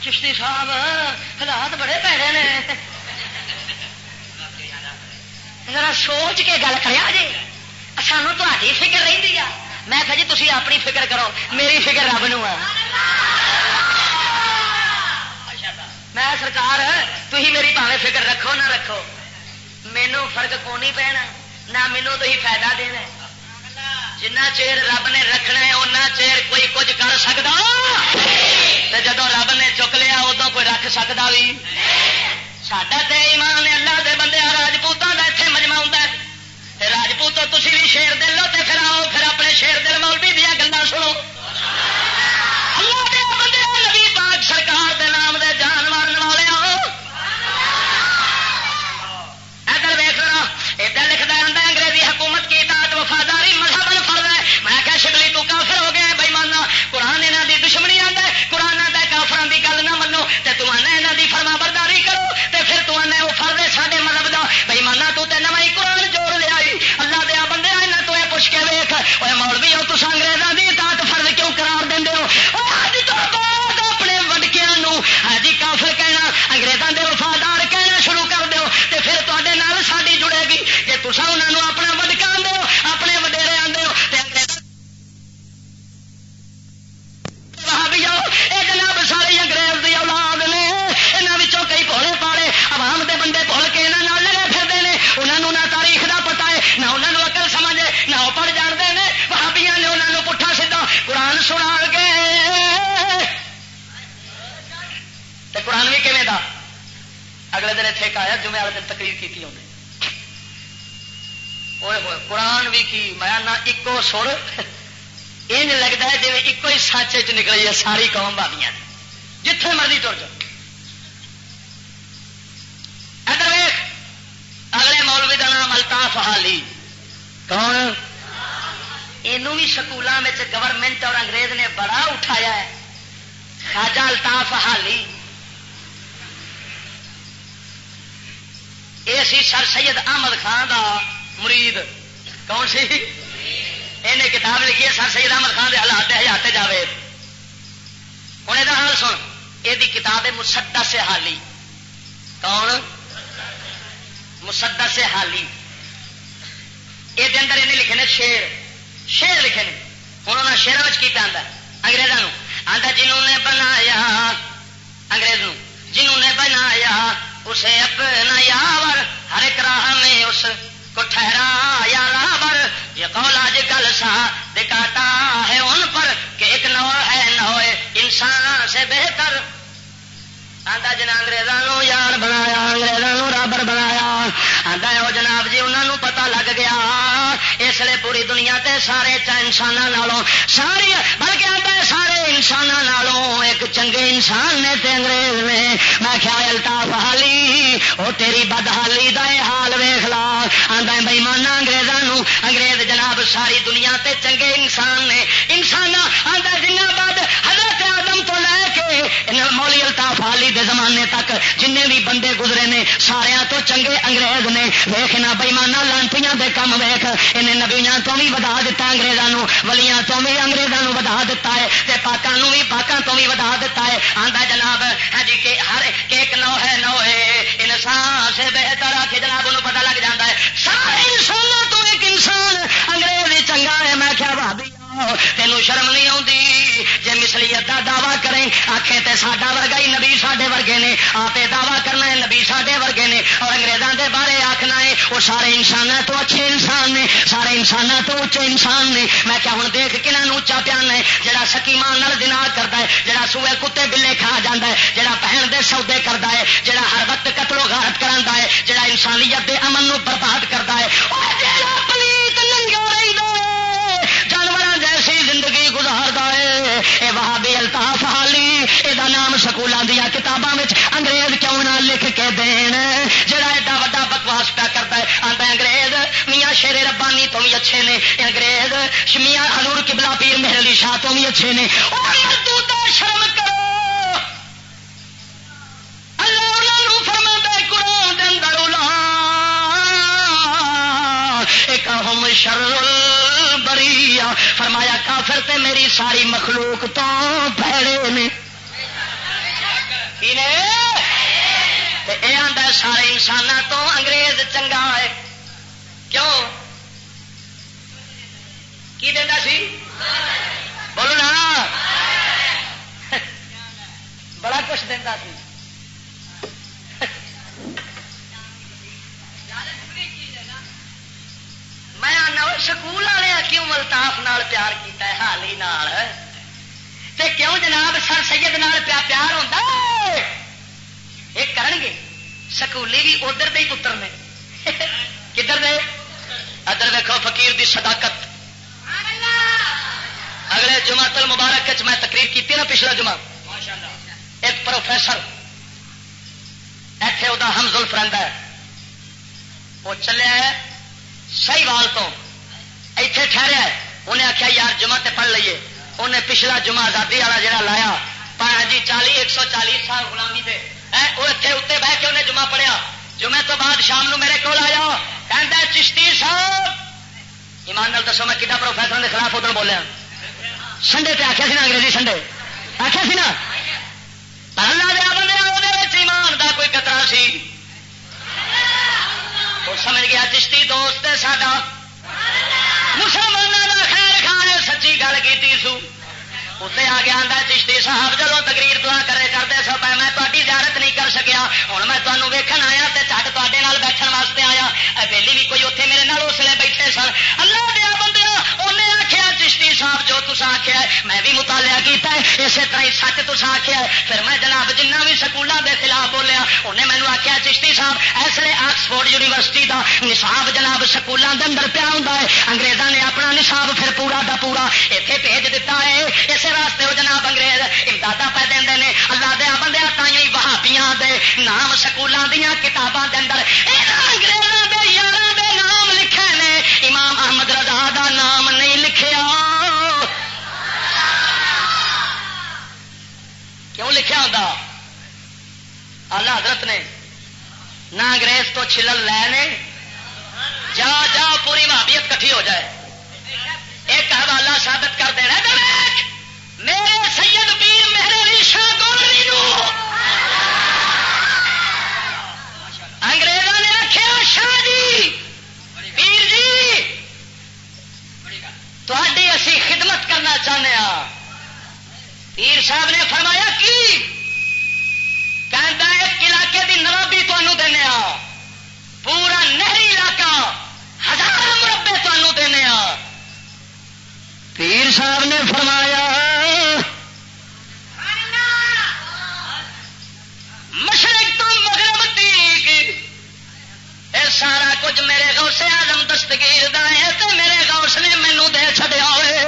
چشتی صاحب حالات بڑے پیڑے نے ذرا سوچ کے گل کر جی سانو تاری فکر رہی ہے میں کہ جی تھی اپنی فکر کرو میری فکر رب نو میں سرکار تھی میری پاوے فکر رکھو نہ رکھو مینو فرق کو نہیں پینا نہ مینو تو فائدہ دینا جنا چیر رب نے رکھنا ہے اُنہ چیر کوئی کچھ کر سکتا جب رب نے چک لیا ادو کوئی رکھ سکتا بھی ساڈا تو ایمان اللہ دے بندے راجپوتوں کا اتنے مجمع ہوتا ہے راجپوت تھی بھی شیر دل لو تو پھر آؤ پھر اپنے شیر دل مولوی دیا گلا سنو تو تمہیں یہاں کی فرما اگلے دن اتنے آیا، جمعے والے دن تقریر کی انہیں قرآن بھی کی، میں نہ ایکو سر۔ یہ لگتا ہے جی ایک ہی سچ نکلی ہے، ساری قوم بابیاں جتھے مرضی تر جاؤ۔ ادھر ویخ اگلے مولوی کا نام الطاف حالی۔ کون؟ یہ بھی سکولوں میں گورنمنٹ اور انگریز نے بڑا اٹھایا ہے۔ خاجا الطاف حالی۔ یہ سی سر سید احمد خان کا مرید. کون سی؟ انہیں کتاب لکھی ہے سر سید احمد خان کے حالات ہزار جاوے ہوں یہ حال سن یہ کتاب ہے مسدا سے حالی. کون؟ مسدا سے حالی یہ اندر انہیں لکھے نے شیر. شیر لکھے نے. ہوں انہوں نے شیروں میں کی آتا اگریزوں آتا جنہوں نے بنایا، انگریز جنہوں نے بنایا اسے اپنا یاور ہر ایک راہ میں اس کو ٹھہرا یا رابر۔ یہ قول آج کل سا دکھاتا ہے ان پر کہ ایک نو ہے نو انسان سے بہتر۔ آتا جنا انگریزوں یار بنایا انگریزوں رابر بنایا۔ آتا ہے وہ جناب جی انہوں پتا لگ گیا۔ اس پوری دنیا تے سارے انسانوں ساری، بلکہ آتا ہے سارے انسانوں ایک چنگے انسان نے تے انگریز نے۔ میں خیال الطاف حالی وہ تیری بدحالی دا حال ویخ لا۔ آتا ہے بھائی مانا اگریزوں انگریز جناب ساری دنیا تے چنگے انسان نے۔ انسان آتا جنہ بد مولی الطاف حالی دے زمانے تک جن بھی بندے گزرے نے سارا تو چنگے انگریز نے۔ ویخنا بےمانا لانتیاں دے کم ویخ انہیں نبیاں تو بھی ودا دیتا انگریزوں ولیاں تو بھی انگریزوں ودا دیتا ہے۔ تے پاکوں بھی پاکوں تو بھی ودا دیتا ہے۔ آتا جناب ہاں جی کہ ہر ایک نو ہے نو ہے۔ انسان سے بہتر آ کے جناب، انہوں پتا لگ جاتا ہے۔ سارے انسانوں تو ایک انسان، انگریز چنگا ہے۔ میں کیا بھابی تینوں شرم نہیں آتی جی مسلیت کا دعوی کریں آخے تے ساڈا ورگا ہی نبی ساڈے ورگے نے آپ دعوی کرنا ہے نبی ساڈے ورگے نے، اور انگریزوں کے بارے آخنا ہے، وہ سارے انسان تو اچھے انسان نے، سارے انسان تو اچے انسان نے۔ میں کیا ہوں دیکھ کہ اچا پیان ہے؟ جہاں سکیمان نل دنا کرتا ہے جہاں سوئے کتے بلے کھا جا ہے جہاں پہن دے سودے کرتا ہے جہاں ہر وقت قتل و غارت کرا ہے جہاں انسانیت کے امن نو برباد کرتا ہے۔ زندگی گزارتا ہے۔ یہ وہابی الطاف حالی یہ نام سکولوں دیا کتابوں میں انگریز کیوں نہ لکھ کے دین؟ جڑا ایڈا وا بکواس پیا کرتا ہے آتا انگریز، میاں شیر ربانی تو بھی اچھے نے انگریز، میاں ہلور کبلا پیر مہر علی شاہ تو بھی اچھے نے۔ شرم کرو۔ اللہ فرما قرآن دن ایک ہم شر۔ بری فرمایا، کافر تے میری ساری مخلوق تو پیڑے نے۔ یہ آتا سارے انسان تو انگریز چنگا ہے۔ کیوں؟ کی دینا سی؟ بولو نا۔ بڑا کچھ دینا سی۔ میں آنا سکول والے کیوں ملتاف نال پیار کیتا ہے حالی نال. تے کیوں جناب سر سید نال پیا پیار ہوتا یہ کرن گے سکولی بھی ادھر دے پتر نے کدھر دے؟ ادھر دیکھو فقیر دی صداقت. اگلے جمع تل مبارک میں تقریر کی نا پچھلا جمعہ. ایک پروفیسر ایتھے وہ ہمزل فرنڈ ہے، وہ چلے سی وال تو ایتھے ٹھہریا ہے۔ انہیں آخیا یار جمعہ تے پڑھ لیے انہیں پچھلا جمعہ آزادی والا جڑا لایا پایا جی چالی، ایک سو چالیس سال غلامی دے۔ وہ اتنے اتنے بہ کے انہیں جمعہ پڑھیا۔ جمعے تو بعد شام نو میرے کو آیا۔ کہ چشتی صاحب! ایمان نال دسو میں کتا پروفیسر کے خلاف ادھر بولیا سنڈے تے آخیا سی نا انگریزی سنڈے؟ آخیا سی نا؟ اللہ دیا بندے ایمان دا کوئی کترا سی۔ وہ سمجھ گیا چشتی دوست ساڈا۔ مسلمانوں کا خیر خان سچی گل کی سو۔ اتنے آ گیا آدھا چشتی صاحب جب تقریر دعا کرے کرتے سو۔ پہ میں تاری زیارت نہیں کر سکیا۔ ہوں میں تمہوں ویکن آیا تو چٹ تے بیٹھن واسطے آیا۔ ویلی بھی کوئی اتنے میرے نال اس لیے بیٹھے سن۔ اللہ دیا بندہ چشتی صاحب جو تصا آخیا میں بھی مطالعہ کیا ہے، اسی طرح سچ تصا آخیا ہے۔ پھر میں جناب جنہ بھی سکولوں کے خلاف بولیا، انہیں مینو آخیا چشتی صاحب، اس لیے آکسفورڈ یونیورسٹی کا نصاب جناب سکولوں کے اندر پیا ہوں انگریزوں نے اپنا نصاب پھر پورا دا پورا اتنے بھیج دیتا ہے۔ اسے واسطے وہ جناب انگریز امداد پہ دے دیں اللہ دیا بندے تھی بہاپیاں دے نام سکولوں دیا کتابوں کے اندر۔ انگریزوں کے یار امام احمد رضا دا نام نہیں لکھیا۔ کیوں لکھا ہوتا آلہ حضرت نے نہ انگریز تو چھلل لے نے جا جا، پوری محبیت کٹھی ہو جائے۔ ایک حوالہ ثابت کر دینا۔ میرے سید پیر میرے شاہ گولری انگریزوں نے آخیا شاہ جی۔ پیر جی تھی اسی خدمت کرنا چاہتے ہاں پیر صاحب نے فرمایا کی؟ کہتا ہے علاقے کی نوابی تمہوں دینا پورا نہری علاقہ ہزار مربے تمہوں دینا پیر صاحب نے فرمایا مشرق تو اے سارا کچھ میرے گوسے آدم دستگیر دا ہے، تو میرے گوس نے مینو دے چڑیا ہوئے۔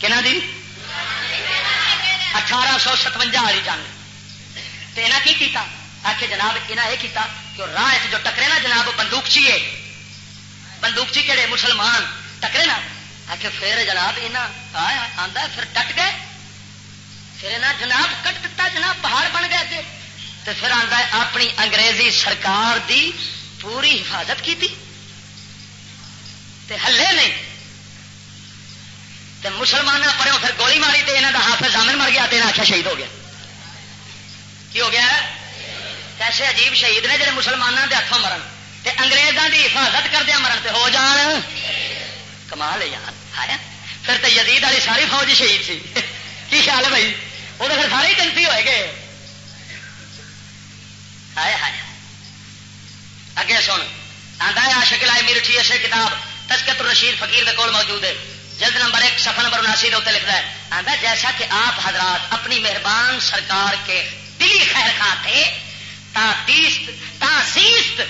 کہنا دی؟ اٹھارہ سو ستوجا والی جنگ۔ تے انہاں کی کیتا؟ آخے جناب انہاں یہ کیتا کہ راہ چ جو ٹکرے نا جناب بندوقچی ہے بندوقچی کہڑے مسلمان۔ ٹکرے نا؟ آخر پھر جناب یہاں آتا پھر ڈٹ گئے۔ پھر یہاں جناب کٹ دتا، جناب پہاڑ بن گئے اگے۔ تو پھر آتا اپنی انگریزی سرکار دی پوری حفاظت کی تھی تے ہلے نہیں۔ تے مسلمانوں پروں پھر گولی ماری تے یہاں کا حافظ زامن مر گیا تے آخیا شہید ہو گیا۔ کی ہو گیا؟ کیسے عجیب شہید نے جڑے مسلمانوں کے ہاتھوں مرن تے انگریزوں کی حفاظت کردیا مرن تے ہو جان۔ کمال ہے یار، آیا؟ پھر تو یزید والی ساری فوج شہید سی۔ (laughs) کی خیال ہے بھائی؟ وہ تو پھر سارے ہی جنتی ہوئے گے۔ ہائے ہائے اگے سن آتا ہے آشک لائے میرٹھی، اسے کتاب تسکت رشید فقیر کے کول موجود ہے۔ جلد نمبر ایک سفر نمبر اناسی اتنے لکھتا ہے آتا جیسا کہ آپ حضرات اپنی مہربان سرکار کے دلی خیر خواہ تھے تاسیست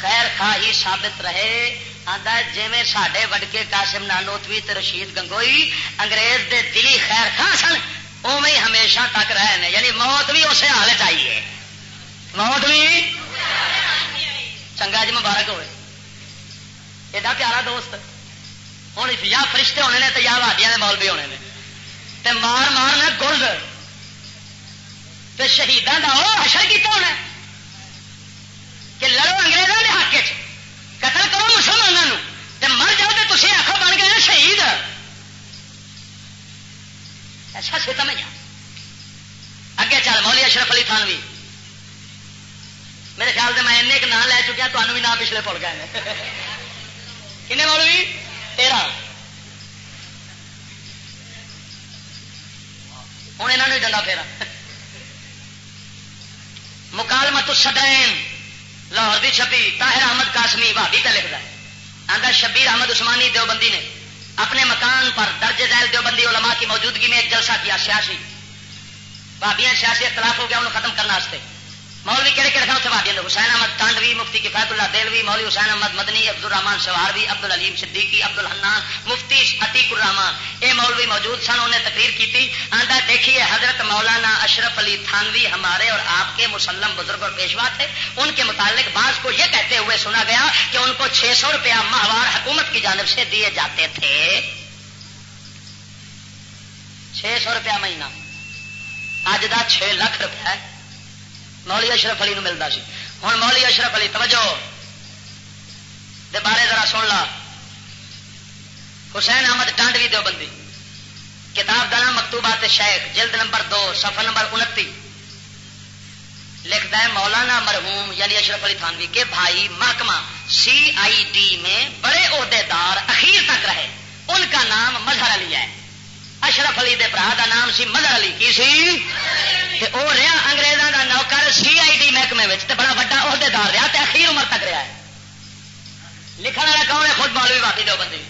خیر خواہ ہی ثابت رہے۔ آتا جی سڈے وڈکے قاسم نانوتوی رشید گنگوئی انگریز دے دلی خیر خواہ سن اوے ہمیشہ تک رہے ہیں یعنی موت بھی اسی حال چاہیے موت بھی چنگا جی مبارک ہوئے۔ ایڈا پیارا دوست۔ ہوں یا فرشتے ہونے نے تو یا وادیاں دے مول بھی ہونے نے تے مار مارنا گرد تے شہیدان کا وہ حشر کیتا ہونا کہ لڑو انگریزوں کے حق چ قتل کرو مسلمانوں تے مر جاؤ تو تھی آخو بن گئے شہید ایسا ستم ہے اگے چل مولی اشرف علی تھانوی میرے خیال سے میں ایک نام لے چکیا تمہیں بھی نام پچھلے پڑ گئے کن مولوی تیرہ ہوں یہاں نے ڈنڈا پھیرا۔ مکالمت الصدرین لاہور دی چھپی طاہر احمد قاسمی بھابی کا لکھتا ہے۔ آدھا شبیر احمد عثمانی دیوبندی نے اپنے مکان پر درج ذیل دیوبندی علماء کی موجودگی میں ایک جلسہ کیا، سیاسی۔ بھابیاں سیاسی اختلاف ہو گیا، انہوں ختم کرنا مولوی کہڑے کہڑے اتنے بھابی حسین احمد تانڈوی مفتی کفایت اللہ دلوی مولوی حسین احمد مدنی عبد الرحمان سواروی عبد العلیم صدیقی عبد الحنان مفتی عتیق الرحمان یہ مولوی موجود سن، انہوں نے تقریر کی تھی آندہ دیکھیے، حضرت مولانا اشرف علی تھانوی ہمارے اور آپ کے مسلم بزرگ اور پیشوا تھے۔ ان کے متعلق بعض کو یہ کہتے ہوئے سنا گیا کہ ان کو چھ سو روپیہ ماہوار حکومت کی جانب سے دیے جاتے تھے۔ چھ سو روپیہ مہینہ۔ اج کا چھ لاکھ روپیہ مولی اشرف علی ملتا سی۔ ہوں مولی اشرف علی، توجہ۔ دے بارے ذرا سن لا۔ حسین احمد ٹانڈوی دو بندی کتاب کا نام مکتوبات شیخ، جلد نمبر دو سفر نمبر انتی۔ لکھتا ہے مولانا مرحوم یعنی اشرف علی تھانوی کے بھائی محکمہ سی آئی ڈی میں بڑے عہدے دار اخیر تک رہے۔ ان کا نام مظہر علی ہے۔ اشرف علی دے برا دا نام سی، مظہر علی کی سی؟ وہ رہا انگریزوں کا نوکر سی آئی ڈی محکمے میں بڑا وا عہدے دار رہا تے اخیر عمر تک رہا ہے۔ لکھن والا کون ہے؟ خود مولوی باقی دو بندے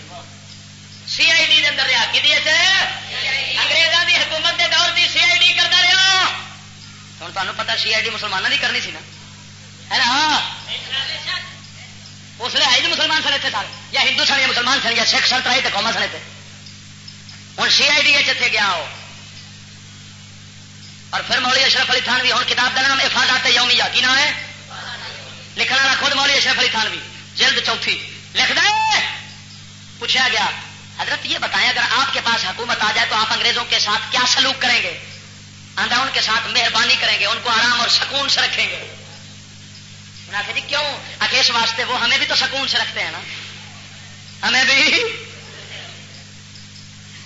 سی آئی ڈی اندر رہا کی انگریزوں کی حکومت کے دور کی سی آئی ڈی کرتا رہا۔ ہوں تمہیں پتا سی آئی ڈی مسلمانوں کی کرنی سی نا۔ ہے نا؟ اس لیے آئی مسلمان سنے تھے سارے، یا ہندو سن یا مسلمان سن یا سکھ سن، ترائی تو قوما سنے تھے ہوں سی آئی ڈی اتنے گیا ہو۔ اور پھر مولی اشرف علی تھانوی، ہوں کتاب کا نام افادات یومیہ، کی نام ہے؟ لکھنا والا خود مولی اشرف علی تھانوی، جلد چوتھی۔ لکھ دیں پوچھا گیا، حضرت یہ بتائیں، اگر آپ کے پاس حکومت آ جائے تو آپ انگریزوں کے ساتھ کیا سلوک کریں گے؟ آندھا ان کے ساتھ مہربانی کریں گے، ان کو آرام اور سکون سے رکھیں گے۔ جی کیوں؟ اکیش واسطے وہ ہمیں بھی تو سکون سے رکھتے ہیں نا۔ ہمیں بھی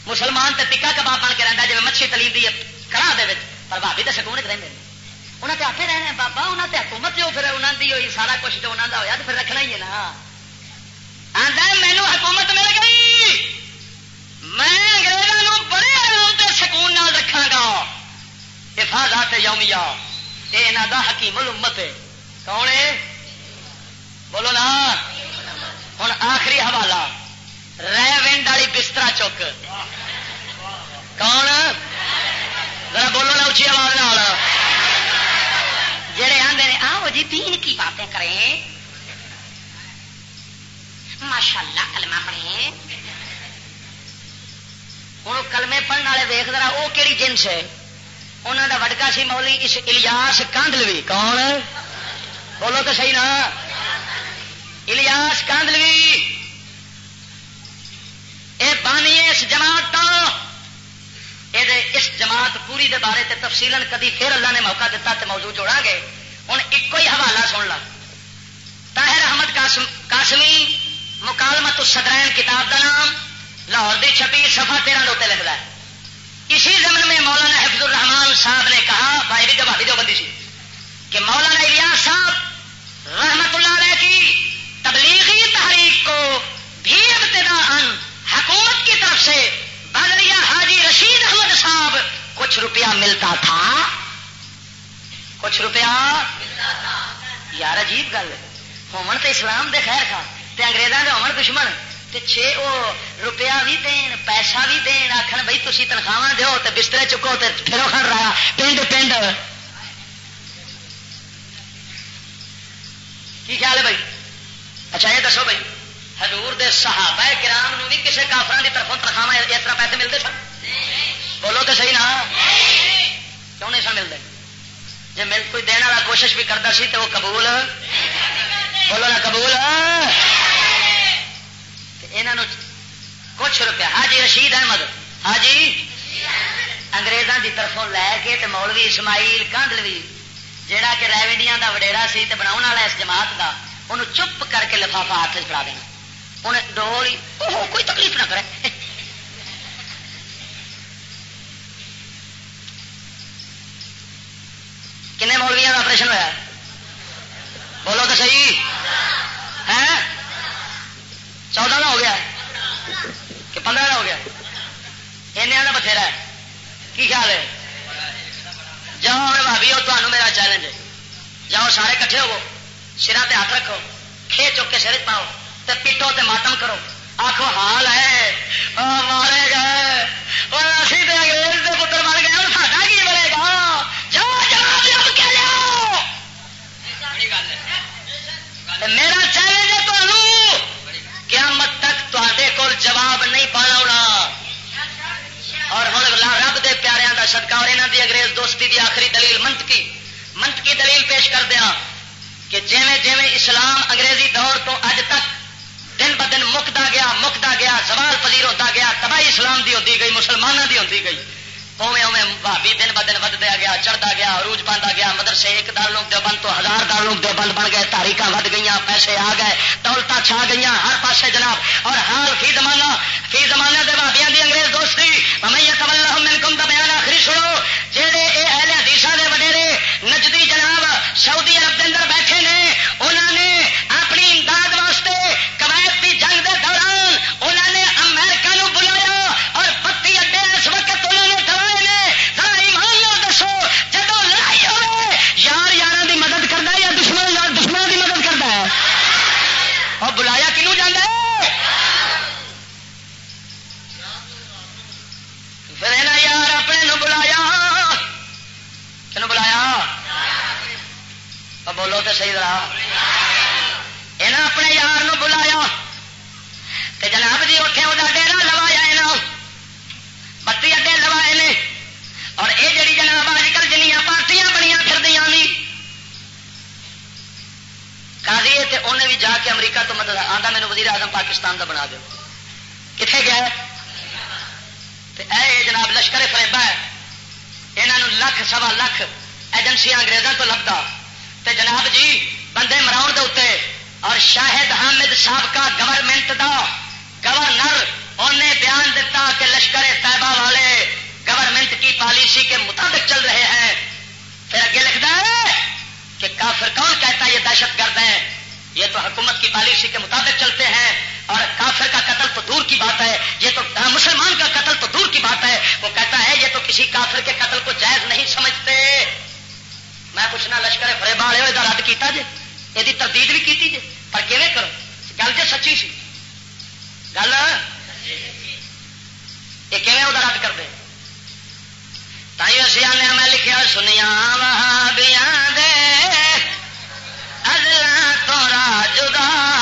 مسلمان تے ٹکا کباب بن کے رہتا جی مچھلی تلیم دی کرا دے پر بھابی تو سکون رہتے ہیں انہیں تو آپ رہنا بابا انہوں نے حکومت جو پھر انہوں کی ہوئی سارا کچھ جو انہوں کا ہوا تو پھر رکھنا ہی ہے نا۔ آدھا مینو حکومت مل گئی میں انگریزوں بڑے آرام سے سکون نال رکھا گا حفاظت یومیا یہ یہاں کا حکیم الامت ہے۔ کون ہے؟ بولو نا۔ ہوں آخری حوالہ۔ ونڈ والی بستر چک۔ کون؟ ذرا بولو نا اچھی آواز نال۔ جڑے آدھے آؤ جی دین کی باتیں کریں۔ ماشاء اللہ کلمہ پڑھیں۔ ہوں کلمے پڑھنے والے ویخ ذرا وہ کہڑی جنس ہے؟ انہوں کا وڈکا سی مولی اس الیاس کاندلوی۔ کون؟ بولو تو صحیح نا۔ الیاس کاندلوی اے بانی اس جماعت اس جماعت پوری دے بارے تے تفصیل کدی پھر اللہ نے موقع دیتا تے موضوع جوڑا گے ہوں ایک ہی حوالہ سن لا۔ طاہر احمد کاسمی مکالمت الصدرین کتاب کا نام لاہور دی چھپی سفا تیرہ دو لکھتا ہے۔ اسی زمن میں مولانا حفظ الرحمان صاحب نے کہا، بھائی بھی بھابھی جو بندی سی کہ مولانا الیاس صاحب رحمت اللہ علیہ کی تبلیغی تحریک کو بھی ابتدا ان حکومت کی طرف سے بغریا حاجی رشید احمد صاحب کچھ روپیہ ملتا تھا۔ کچھ روپیہ یار عجیب گل ہومن تو اسلام دے خیر تھا تے انگریزوں کے ہومن دشمن۔ تے چھ وہ روپیہ بھی دین، پیسہ بھی دین آخر بھائی تھی تنخواہ دو تے بسترے چکو تے پھرو کھڑ رہا پنڈ پنڈ۔ کی خیال ہے بھائی اچھا یہ دسو بھائی حضور دے صحابہ کرام نو بھی کسی کافران کی طرفوں تنخواہ اس طرح پیسے ملتے سن؟ بولو تو صحیح نا۔ کیوں نہیں سن ملتے جی مل کوئی دینے والا کوشش بھی کرتا سی تو وہ قبول۔ بولو نا قبول۔ یہاں کچھ روپیہ۔ حاجی رشید احمد۔ حاجی؟ انگریزوں کی طرفوں لے کے تے مولوی اسماعیل کاندلوی جہا کہ ریونڈیاں کا وڈیرا سی تے بنا والا اس جماعت کا انہوں چپ کر کے لفافہ ہاتھ چڑا دینا۔ انہیں ڈول کوئی تکلیف نہ کرے۔ کنے مولویا کا آپریشن ہوا بولو تو صحیح۔ ہے چودہ کا ہو گیا کہ پندرہ کا ہو گیا کا بتھیرا ہے۔ کی خیال ہے؟ جاؤ بھابی وہ تمہیں میرا چیلنج ہے۔ جاؤ سارے کٹھے ہو سرا تے ہاتھ رکھو۔ کھے چک کے سر پاؤ۔ تے پیٹو تے ماتم کرو۔ آخو حال ہے۔ مارے گئے۔ اور اسی تے انگریز کے پتر بن گئے۔ ساڈا کی میرا چیلنج ہے تمہوں قیامت تک تے کول جواب نہیں پانا اور ہوں رب دے پیاریاں دا صدقہ اور یہاں دی انگریز دوستی دی آخری دلیل منت کی منت کی دلیل پیش کر دیا کہ جیویں جیویں اسلام انگریزی دور تو اج تک دن ب دن مکتا گیا مکتا گیا سوال پذیر ہوتا گیا، تباہی اسلام دی ہوتی گئی مسلمانوں دی ہوتی گئی۔ اوے اوے بھابی دن ب دن ودیا گیا چڑھتا گیا، عروج پاتا گیا مدرسے ایک دار لوگ دیوبند تو ہزار دار لوگ دیوبند بن گئے تاریخ ود گئی پیسے آ گئے دولت چھا گئی ہر پاسے جناب۔ اور ہر فی زمانہ فی زمانہ دے بھابیا دی انگریز دوستی۔ میں کمل منکم کا بیان آخری سنو جہے یہ اہل حدیثہ دے وڈیرے نجدی جناب سعودی عرب کے اندر بیٹھے بولو تو صحیح رہا یہاں اپنے یار نو بلایا کہ جناب جی اتنے وہ ڈیرا لوایا یہاں بتی اڈے لوائے نے۔ اور یہ جڑی جناب اج کل جنیا پارٹیاں بنیا پھر دیا قاضی تے انہیں بھی جا کے امریکہ تو مدد آتا میرے وزیر اعظم پاکستان کا بنا دو کتنے گیا اے جناب لشکر فریبا ہے۔ یہاں لکھ سوا لکھ ایجنسیاں اگریزوں کو لبتا تے جناب جی بندے مراؤ دے اتنے اور شاہد حامد سابقہ گورنمنٹ دا گورنر انہیں بیان دیتا کہ لشکر طیبہ والے گورنمنٹ کی پالیسی کے مطابق چل رہے ہیں۔ پھر اگے لکھتا ہے کہ کافر کون کہتا ہے، یہ دہشت گرد ہے۔ یہ تو حکومت کی پالیسی کے مطابق چلتے ہیں۔ اور کافر کا قتل تو دور کی بات ہے۔ یہ تو مسلمان کا قتل تو دور کی بات ہے۔ وہ کہتا ہے، یہ تو کسی کافر کے قتل کو جائز نہیں سمجھتے۔ میں پوچھنا لشکر فرے والے ہوئے رد کیا جی یہ تردید بھی کی جی پر کیویں کرو؟ گل جی سچی سی۔ گل؟ یہ کیویں وہ رد کر دے تھی اسی آنے میں لکھا سنیا وہابیاں دے ادلا تو راجدار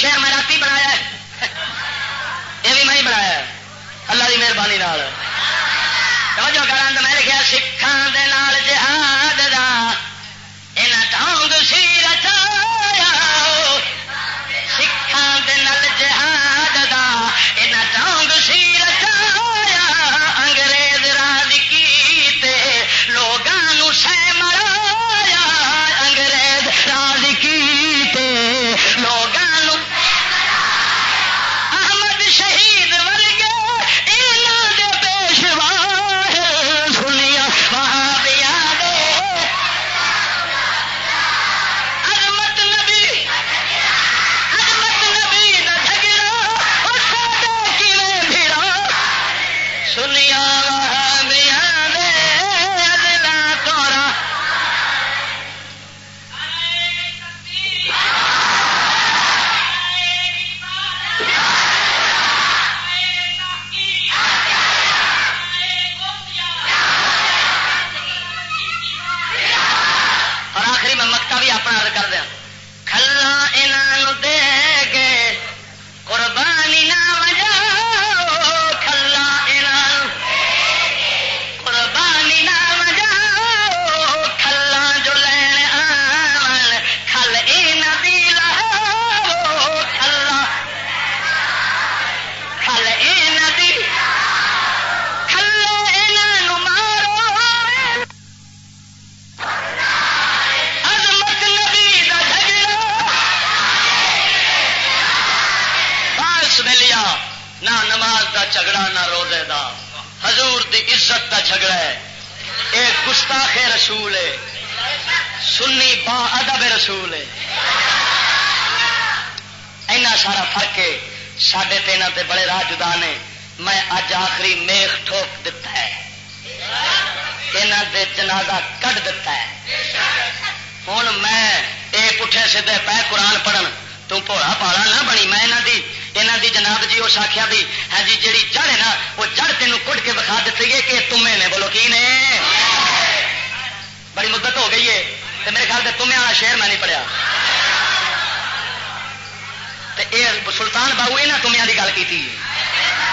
شہر میں رات بنایا ہے۔ یہ بھی میں ہی بنایا اللہ کی مہربانی توجہ میں لکھا سکھان دے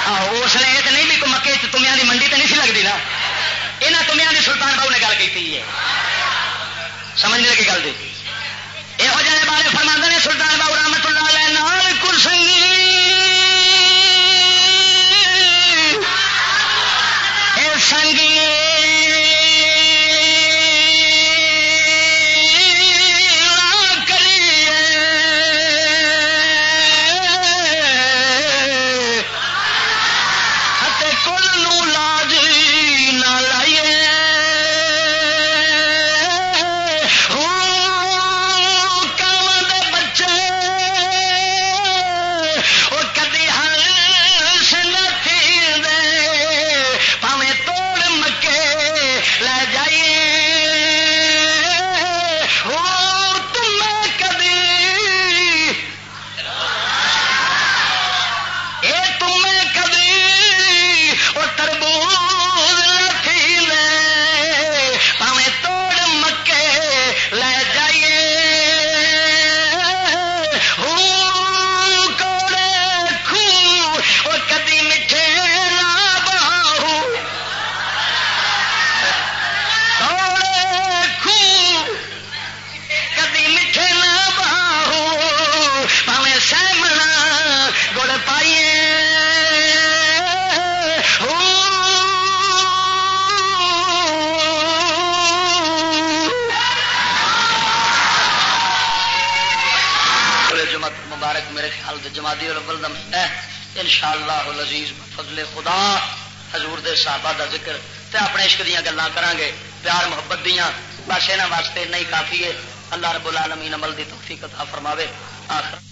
آہو اس نے یہ تو نہیں بھی مکے تمیا کی منڈی تو نہیں سی لگتی نا یہاں تمیا کی سلطان بہو نے گل کی ہے سمجھنے لگی گل دی یہو جہاں بارے فرما نے سلطان بہو رحمت اللہ لینا نال کرسی شاء اللہ فضل خدا، حضور دے صحابہ دا ذکر تے اپنے عشق دیا گلاں کران گے پیار محبت دیا بس یہاں واسطے نہیں کافی ہے۔ اللہ رب العالمین عمل دی توفیق عطا فرماوے۔ آخر